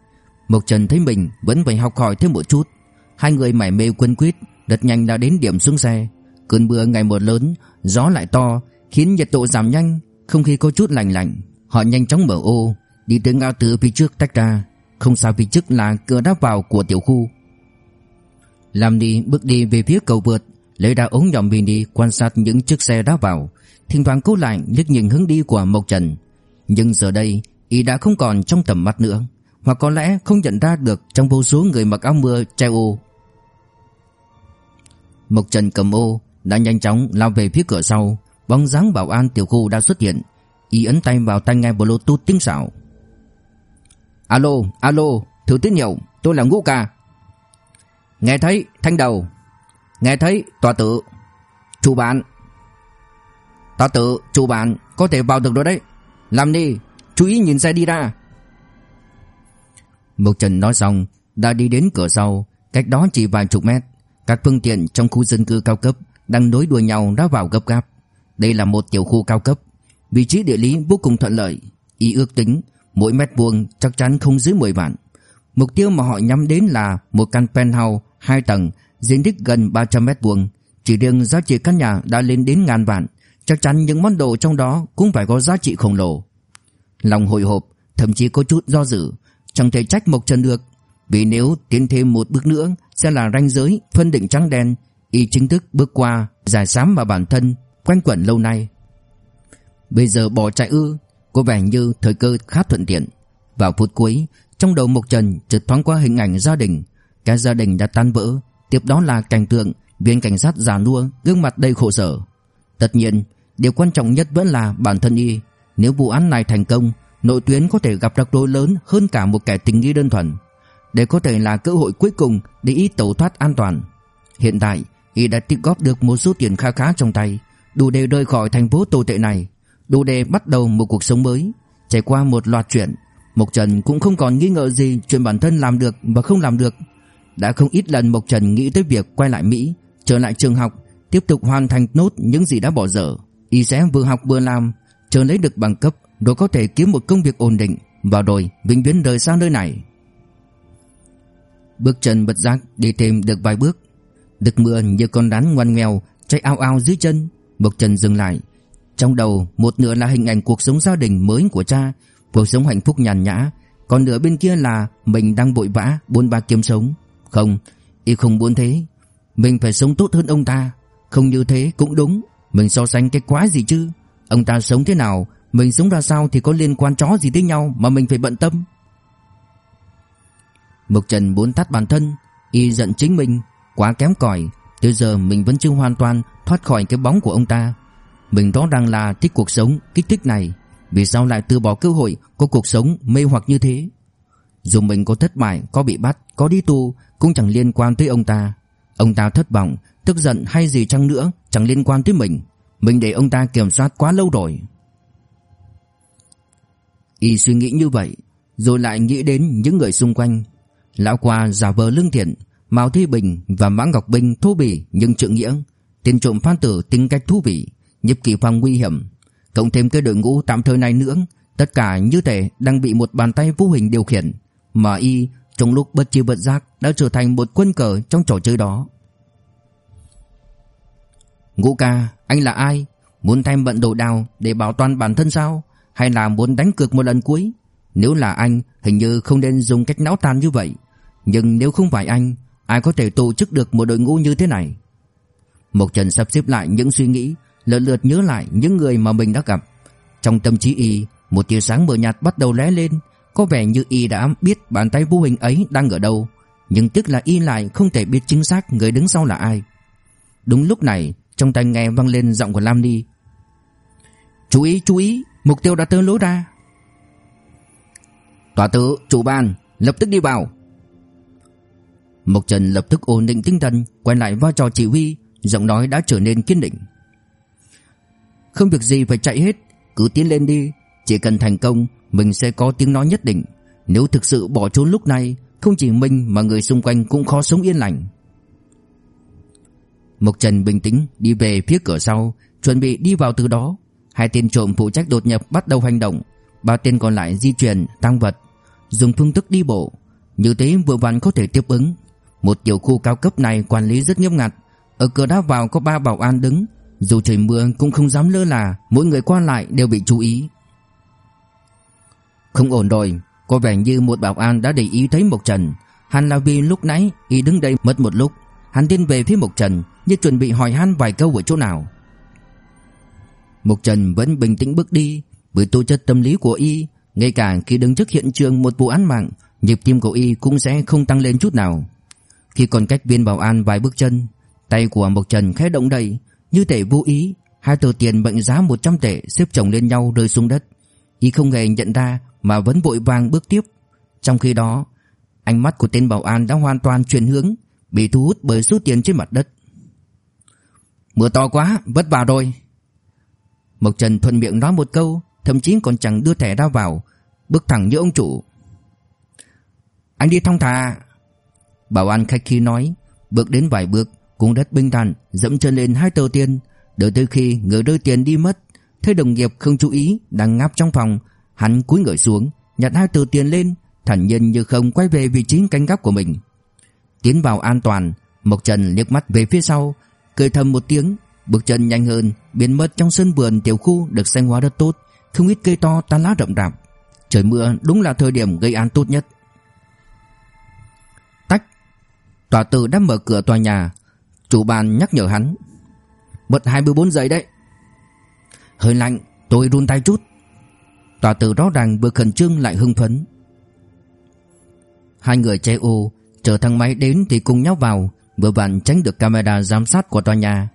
Mộc Trần thấy mình vẫn phải học hỏi thêm một chút. Hai người mải mê quân quyết Rất nhanh đã đến điểm xuống xe. Cơn mưa ngày một lớn, Gió lại to, Khiến nhiệt độ giảm nhanh, Không khí có chút lạnh lạnh. Họ nhanh chóng mở ô, Đi tới ngã tư phía trước tách ra. Không xa phía trước là cửa đáp vào của tiểu khu. Làm đi bước đi về phía cầu vượt Lấy ra ống nhòm mini quan sát những chiếc xe đã vào. Thỉnh thoảng cố lại liếc nhìn hướng đi của Mộc Trần. Nhưng giờ đây Y đã không còn trong tầm mắt nữa Hoặc có lẽ không nhận ra được Trong vô số người mặc áo mưa treo ô. Mộc Trần cầm ô Đã nhanh chóng lao về phía cửa sau. Bóng dáng bảo an tiểu khu đã xuất hiện. Y ấn tay vào tai nghe bluetooth tiếng xảo. Alo, alo, thử tín hiệu Tôi là Ngũ Ca. Nghe thấy, thanh đầu. Nghe thấy, tòa tự. Chủ bạn. Tòa tự, chủ bạn Có thể vào được rồi đấy. Làm đi, chú ý nhìn xe đi ra. Mộc Trần nói xong Đã đi đến cửa sau. Cách đó chỉ vài chục mét Các phương tiện trong khu dân cư cao cấp Đang nối đuôi nhau đã vào gấp gáp. Đây là một tiểu khu cao cấp Vị trí địa lý vô cùng thuận lợi Ý ước tính mỗi mét vuông chắc chắn không dưới 10 vạn. Mục tiêu mà họ nhắm đến là một căn penthouse 2 tầng, diện tích gần 300 mét vuông. Chỉ riêng giá trị căn nhà đã lên đến ngàn vạn. Chắc chắn những món đồ trong đó cũng phải có giá trị khổng lồ. Lòng hồi hộp, Thậm chí có chút do dự, Chẳng thể trách Mộc Trần được. Vì nếu tiến thêm một bước nữa, Sẽ là ranh giới, phân định trắng đen, Y chính thức bước qua giải sám mà bản thân Quanh quẩn lâu nay. Bây giờ bỏ chạy ư, Có vẻ như thời cơ khá thuận tiện. Vào phút cuối, Trong đầu Mộc Trần chợt thoáng qua hình ảnh gia đình. Cái gia đình đã tan vỡ. Tiếp đó là cảnh tượng Viên cảnh sát già nua, gương mặt đầy khổ sở. Tất nhiên, Điều quan trọng nhất vẫn là bản thân y. Nếu vụ án này thành công, Nội tuyến có thể gặp rắc rối lớn hơn cả một kẻ tình nghi đơn thuần. Đây có thể là cơ hội cuối cùng Để y tẩu thoát an toàn. Hiện tại, y đã tích góp được một số tiền kha khá trong tay, Đủ để rời khỏi thành phố tồi tệ này, Đủ để bắt đầu một cuộc sống mới. Trải qua một loạt chuyện, Mộc Trần cũng không còn nghi ngờ gì Chuyện bản thân làm được và không làm được. Đã không ít lần Mộc Trần nghĩ tới việc quay lại Mỹ, Trở lại trường học, Tiếp tục hoàn thành nốt những gì đã bỏ dở. Y sẽ vừa học vừa làm, Chờ lấy được bằng cấp, Rồi có thể kiếm một công việc ổn định Và rồi vĩnh viễn rời xa nơi này. Bước chân bật giác đi thêm được vài bước Đực mưa như con rắn ngoan nghèo Chạy ao ao dưới chân, Mộc Trần dừng lại. Trong đầu, một nửa là hình ảnh cuộc sống gia đình mới của cha, Cuộc sống hạnh phúc nhàn nhã, Còn nửa bên kia là Mình đang bội vã buôn ba kiếm sống. Không, y không muốn thế. Mình phải sống tốt hơn ông ta. Không như thế cũng đúng. Mình so sánh cái quái gì chứ? Ông ta sống thế nào? Mình sống ra sao thì có liên quan chó gì tới nhau Mà mình phải bận tâm? Mộc Trần muốn tắt bản thân. Y giận chính mình. Quá kém cỏi. Tới giờ mình vẫn chưa hoàn toàn thoát khỏi cái bóng của ông ta. Mình rõ ràng là thích cuộc sống Kích thích này. Vì sao lại từ bỏ cơ hội Có cuộc sống mê hoặc như thế? Dù mình có thất bại, Có bị bắt, Có đi tù, Cũng chẳng liên quan tới ông ta. Ông ta thất vọng, Tức giận hay gì chăng nữa, Chẳng liên quan tới mình. Mình để ông ta kiểm soát quá lâu rồi. Y suy nghĩ như vậy, Rồi lại nghĩ đến những người xung quanh. Lão qua giả vờ lương thiện Mao Thi Bình và Mã Ngọc Bình thô bỉ nhưng trượng nghĩa. Tiền trộm phan tử tính cách thú vị Nhịp kỳ phong nguy hiểm. Cộng thêm cái đội ngũ tạm thời này nữa, Tất cả như thể đang bị một bàn tay vô hình điều khiển. Mà y trong lúc bất chi bất giác Đã trở thành một quân cờ trong trò chơi đó Ngũ ca, anh là ai? Muốn thêm bận đồ đào để bảo toàn bản thân sao? Hay là muốn đánh cược một lần cuối? Nếu là anh, hình như không nên dùng cách náo tàn như vậy. Nhưng nếu không phải anh, ai có thể tổ chức được một đội ngũ như thế này? Mộc Trần sắp xếp lại những suy nghĩ, lần lượt nhớ lại những người mà mình đã gặp. Trong tâm trí y, một tia sáng mờ nhạt bắt đầu lóe lên, có vẻ như y đã biết bàn tay vô hình ấy đang ở đâu, nhưng tức là y lại không thể biết chính xác người đứng sau là ai. Đúng lúc này, trong tai nghe vang lên giọng của Lam Ni. "Chú ý, chú ý, mục tiêu đã tới lối ra." "Tòa tử, chủ ban, lập tức đi vào." Mộc Trần lập tức ổn định tinh thần, quay lại vai trò chỉ huy, giọng nói đã trở nên kiên định. Không việc gì phải chạy hết, cứ tiến lên đi, chỉ cần thành công, mình sẽ có tiếng nói nhất định. Nếu thực sự bỏ trốn lúc này, không chỉ mình mà người xung quanh cũng khó sống yên lành. Mộc Trần bình tĩnh đi về phía cửa sau, chuẩn bị đi vào từ đó. Hai tên trộm phụ trách đột nhập bắt đầu hành động. Ba tên còn lại di chuyển tăng vật Dùng phương thức đi bộ Như thế vừa vặn có thể tiếp ứng Một tiểu khu cao cấp này quản lý rất nghiêm ngặt Ở cửa đá vào có ba bảo an đứng Dù trời mưa cũng không dám lơ là Mỗi người qua lại đều bị chú ý không ổn rồi, Có vẻ như một bảo an đã để ý thấy Mộc Trần. Hắn là vì lúc nãy, Y đứng đây mất một lúc. Hắn tiến về phía Mộc Trần, Như chuẩn bị hỏi han vài câu ở chỗ nào. Mộc Trần vẫn bình tĩnh bước đi, Với tố chất tâm lý của Y, ngay cả khi đứng trước hiện trường một vụ án mạng, Nhịp tim của Y cũng sẽ không tăng lên chút nào. Khi còn cách viên bảo an vài bước chân, Tay của Mộc Trần khẽ động đậy, Như thể vô ý, Hai tờ tiền mệnh giá 100 tệ xếp chồng lên nhau rơi xuống đất. Y không hề nhận ra mà vẫn vội vàng bước tiếp. Trong khi đó, Ánh mắt của tên bảo an đã hoàn toàn chuyển hướng, Bị thu hút bởi số tiền trên mặt đất. Mưa to quá, Vất vả rồi. Mộc Trần thuận miệng nói một câu, Thậm chí còn chẳng đưa thẻ ra vào, Bước thẳng như ông chủ. Anh đi thong thả. Bảo an khách khi nói, Bước đến vài bước Cũng đất bình thản Dẫm chân lên hai tờ tiền, Đợi tới khi người đưa tiền đi mất, Thấy đồng nghiệp không chú ý, Đang ngáp trong phòng Hắn cúi người xuống, Nhặt hai tờ tiền lên, Thản nhiên như không quay về vị trí canh gác của mình. Tiến vào an toàn, Mộc Trần liếc mắt về phía sau, Cười thầm một tiếng, Bước chân nhanh hơn, Biến mất trong sân vườn tiểu khu được xanh hóa rất tốt, Không ít cây to tán lá rậm rạp. Trời mưa đúng là thời điểm gây án tốt nhất. Tách. Tòa tử đã mở cửa tòa nhà. Chủ bàn nhắc nhở hắn. Bật 24 giây đấy. Hơi lạnh, tôi run tay chút. Tòa tử rõ ràng vừa khẩn trương lại hưng phấn. Hai người che ô, Chờ thang máy đến thì cùng nhau vào, Vừa vặn tránh được camera giám sát của tòa nhà.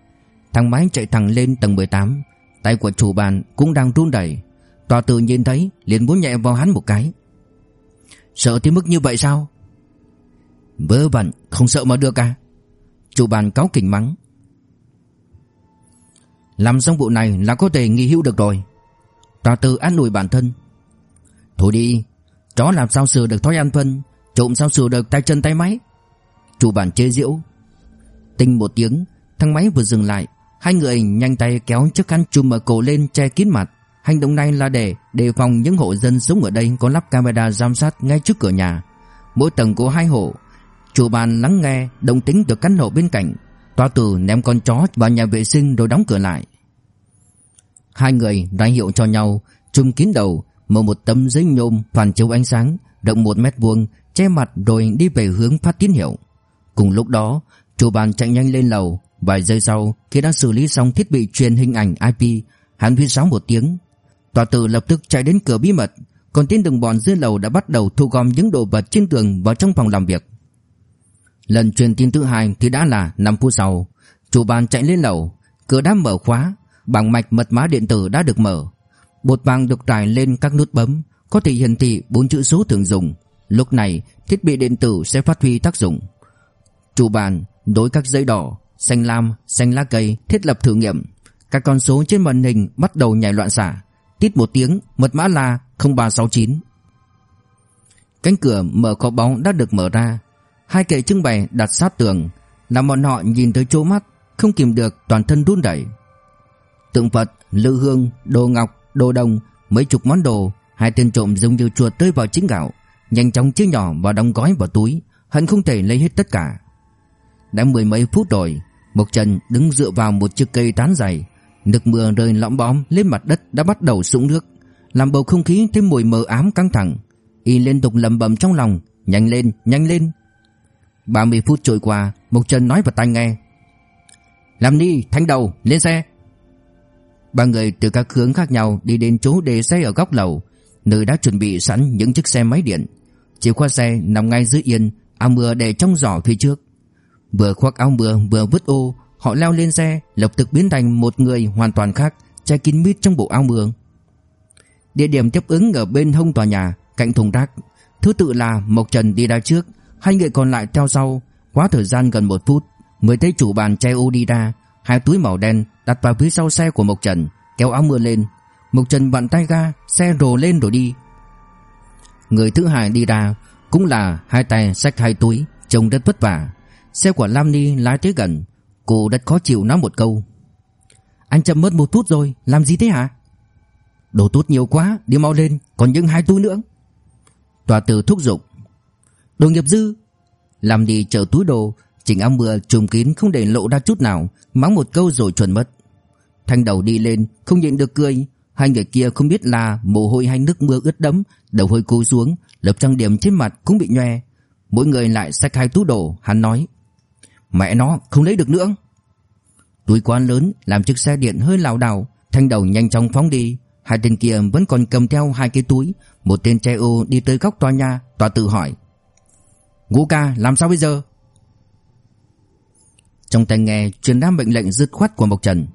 Thang máy chạy thẳng lên tầng 18 Tay của chủ bàn cũng đang run đẩy Tòa tử nhìn thấy, liền muốn nhẹ vào hắn một cái. Sợ tới mức như vậy sao? Vớ vẩn, không sợ mà được à. Chủ bàn cáo kỉnh mắng. Làm xong vụ này là có thể nghỉ hưu được rồi. Ta tự an ủi bản thân Thôi đi, Chó làm sao sửa được thói ăn phân, Trộm sao sửa được tay chân tay máy Chủ bản chế diễu Tinh một tiếng, Thang máy vừa dừng lại Hai người nhanh tay kéo chiếc khăn trùm ở cổ lên che kín mặt Hành động này là để đề phòng những hộ dân sống ở đây có lắp camera giám sát ngay trước cửa nhà. Mỗi tầng có hai hộ. Chủ bàn lắng nghe động tính từ căn hộ bên cạnh. Toa tử ném con chó vào nhà vệ sinh rồi đóng cửa lại. Hai người ra hiệu cho nhau, chung kín đầu, mở một tấm giấy nhôm phản chiếu ánh sáng, rộng một mét vuông, che mặt rồi đi về hướng phát tín hiệu. Cùng lúc đó, chủ bàn chạy nhanh lên lầu. Vài giây sau, khi đã xử lý xong thiết bị truyền hình ảnh IP, hắn huyết sóng một tiếng, Tòa tử lập tức chạy đến cửa bí mật Còn tên đồng bọn dưới lầu đã bắt đầu thu gom những đồ vật trên tường vào trong phòng làm việc Lần truyền tin thứ hai thì đã là 5 phút sau Chủ bàn chạy lên lầu Cửa đã mở khóa Bảng mạch mật mã điện tử đã được mở. Bột vàng được trải lên các nút bấm Có thể hiển thị bốn chữ số thường dùng. Lúc này thiết bị điện tử sẽ phát huy tác dụng. Chủ bàn đối các giấy đỏ Xanh lam, xanh lá cây thiết lập thử nghiệm. Các con số trên màn hình bắt đầu nhảy loạn xạ. Tít một tiếng Mật mã là 0369 Cánh cửa mở kho bóng đã được mở ra. Hai kệ trưng bày đặt sát tường. Làm bọn họ nhìn tới chỗ mắt Không kìm được toàn thân run đẩy Tượng Phật, lư hương, đồ ngọc, đồ đồng Mấy chục món đồ Hai tên trộm giống như chuột tới vào chính gạo Nhanh chóng chia nhỏ và đóng gói vào túi hắn không thể lấy hết tất cả Đã mười mấy phút rồi Mộc Trần đứng dựa vào một chiếc cây tán dày Nước mưa rơi lõm bõm lên mặt đất đã bắt đầu sũng nước, làm bầu không khí thêm mùi mờ ám căng thẳng. Y liên tục lẩm bẩm trong lòng, nhanh lên, nhanh lên. 30 phút trôi qua, Mộc Trần nói vào tai nghe. Làm đi, thanh đầu, lên xe. Ba người từ các hướng khác nhau đi đến chỗ để xe ở góc lầu, nơi đã chuẩn bị sẵn những chiếc xe máy điện. Chìa khóa xe nằm ngay dưới yên, áo mưa để trong giỏ phía trước. Vừa khoác áo mưa vừa vứt ô, Họ leo lên xe Lập tức biến thành một người hoàn toàn khác Che kín mít trong bộ áo mưa Địa điểm tiếp ứng ở bên hông tòa nhà Cạnh thùng rác Thứ tự là Mộc Trần đi ra trước Hai người còn lại theo sau Quá thời gian gần một phút Mới thấy chủ bàn che ô đi ra Hai túi màu đen đặt vào phía sau xe của Mộc Trần, Kéo áo mưa lên. Mộc Trần vặn tay ga, Xe rồ lên rồi đi. Người thứ hai đi ra, Cũng là hai tay xách hai túi, Trông rất vất vả. Xe của Lam Ni lái tới gần, Cô rất khó chịu nói một câu. Anh chậm mất một phút rồi, Làm gì thế hả? Đồ tốt nhiều quá, Đi mau lên, Còn những hai túi nữa. Tòa tử thúc giục. Đồ nghiệp dư. Làm đi chở túi đồ Chỉnh áo mưa trùm kín không để lộ ra chút nào, Mắng một câu rồi chuẩn mất. Thanh đầu đi lên, Không nhịn được cười. Hai người kia không biết là mồ hôi hay nước mưa ướt đẫm, Đầu hơi cúi xuống Lớp trang điểm trên mặt cũng bị nhòe. Mỗi người lại xách hai túi đồ, Hắn nói, Mẹ nó, không lấy được nữa. Túi quá lớn làm chiếc xe điện hơi lảo đảo, Thanh đầu nhanh chóng phóng đi. Hai tên kia vẫn còn cầm theo hai cái túi. Một tên che ô đi tới góc tòa nhà, Tòa tự hỏi, Ngũ ca, làm sao bây giờ? Trong tai nghe, truyền đam mệnh lệnh dứt khoát của Mộc Trần.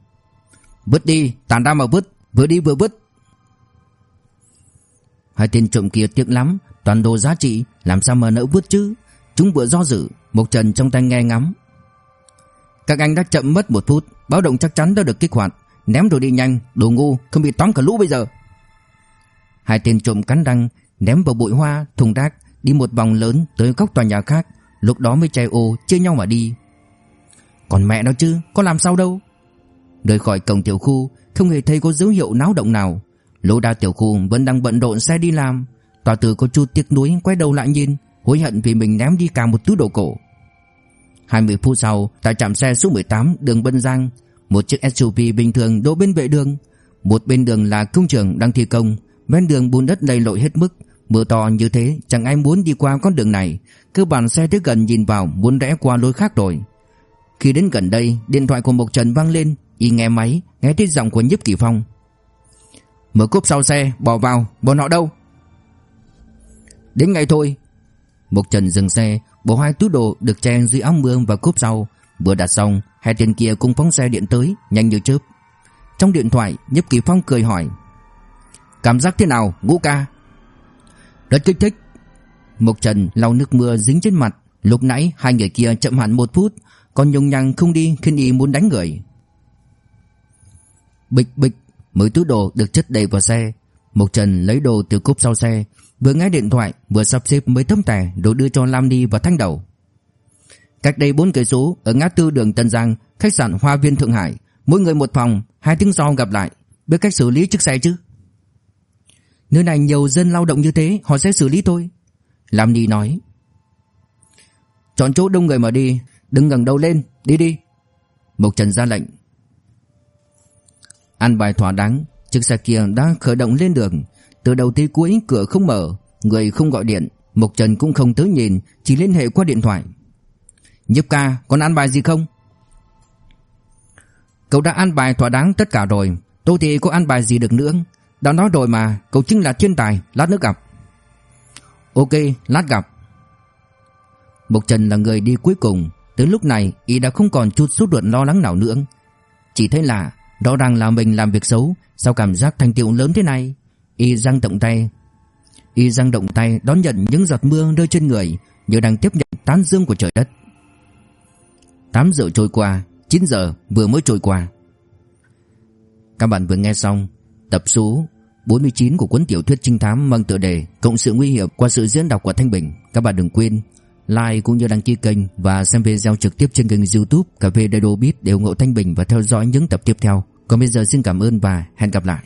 Vứt đi, tàn ra mà vứt, Vừa đi vừa vứt. Hai tên trộm kia tiếc lắm, Toàn đồ giá trị, Làm sao mà nỡ vứt chứ? Chúng vừa do dự, Mộc Trần trong tai nghe ngắm. Các anh đã chậm mất một phút, Báo động chắc chắn đã được kích hoạt. Ném đồ đi nhanh, Đồ ngu, không bị tóm cả lũ bây giờ. Hai tên trộm cắn răng, Ném vào bụi hoa, thùng rác, Đi một vòng lớn tới góc tòa nhà khác. Lúc đó mới chạy ô, chia nhau mà đi. Còn mẹ nó chứ, Có làm sao đâu. Rời khỏi cổng tiểu khu, Không hề thấy có dấu hiệu náo động nào. Lô đa tiểu khu vẫn đang bận rộn xe đi làm. Tòa tử có chút tiếc nuối, quay đầu lại nhìn, Hối hận vì mình ném đi cả một túi đồ cổ. 20 phút sau, Tại trạm xe số 18 đường Bân Giang, Một chiếc SUV bình thường đỗ bên vệ đường. Một bên đường là công trường đang thi công. Bên đường bùn đất lầy lội hết mức. Mưa to như thế, chẳng ai muốn đi qua con đường này. Cơ bản xe tới gần nhìn vào, Muốn rẽ qua lối khác rồi. Khi đến gần đây, Điện thoại của Mộc Trần vang lên, Y nghe máy, Nghe thấy giọng của Nhiếp Kỳ Phong. Mở cốp sau xe, bỏ vào, Bọn họ đâu? Đến ngay thôi. Mộc Trần dừng xe Bỏ hai túi đồ được che dưới áo mưa và cốp sau. Vừa đặt xong, Hai tên kia cùng phóng xe điện tới, Nhanh như chớp. Trong điện thoại, Nhiếp Kỳ Phong cười hỏi, Cảm giác thế nào, ngũ ca? Rất kích thích. Mộc Trần lau nước mưa dính trên mặt. Lúc nãy, hai người kia chậm hẳn một phút còn nhung nhằng không đi khiến y muốn đánh người. Bịch bịch Mới túi đồ được chất đầy vào xe. Mộc Trần lấy đồ từ cốp sau xe, Vừa nghe điện thoại, vừa sắp xếp mấy tấm tẻ đồ đưa cho Lam đi và Thanh Đầu. Cách đây 4 cây số, Ở ngã tư đường Tân Giang, Khách sạn Hoa Viên Thượng Hải, Mỗi người một phòng, Hai tiếng sau gặp lại. Biết cách xử lý chiếc xe chứ? Nơi này nhiều dân lao động như thế, Họ sẽ xử lý thôi. Lam Đi nói. Chọn chỗ đông người mà đi Đừng ngẩng đầu lên, Đi đi. Mộc Trần ra lệnh. Ăn bài thỏa đáng, Chiếc xe kia đã khởi động lên đường. Từ đầu tới cuối, cửa không mở, Người không gọi điện. Mộc Trần cũng không tới nhìn, Chỉ liên hệ qua điện thoại. Nhấp ca, còn ăn bài gì không? Cậu đã ăn bài thỏa đáng tất cả rồi. Tôi thì có ăn bài gì được nữa? Đã nói rồi mà, Cậu chính là thiên tài, Lát nữa gặp. Ok, lát gặp. Mộc Trần là người đi cuối cùng. Tới lúc này, y đã không còn chút sốt ruột lo lắng nào nữa. Chỉ thấy là, Rõ ràng là mình làm việc xấu, Sao cảm giác thành tựu lớn thế này? Y răng động tay. Y răng động tay, đón nhận những giọt mưa rơi trên người, Như đang tiếp nhận tán dương của trời đất. 8 giờ trôi qua 9 giờ vừa mới trôi qua. Các bạn vừa nghe xong Tập số 49 của cuốn tiểu thuyết trinh thám mang tựa đề Cộng sự nguy hiểm qua sự diễn đọc của Thanh Bình. Các bạn đừng quên like cũng như đăng ký kênh và xem video trực tiếp trên kênh youtube Cà phê Đô Beat để ủng hộ Thanh Bình và theo dõi những tập tiếp theo. Còn bây giờ xin cảm ơn và hẹn gặp lại.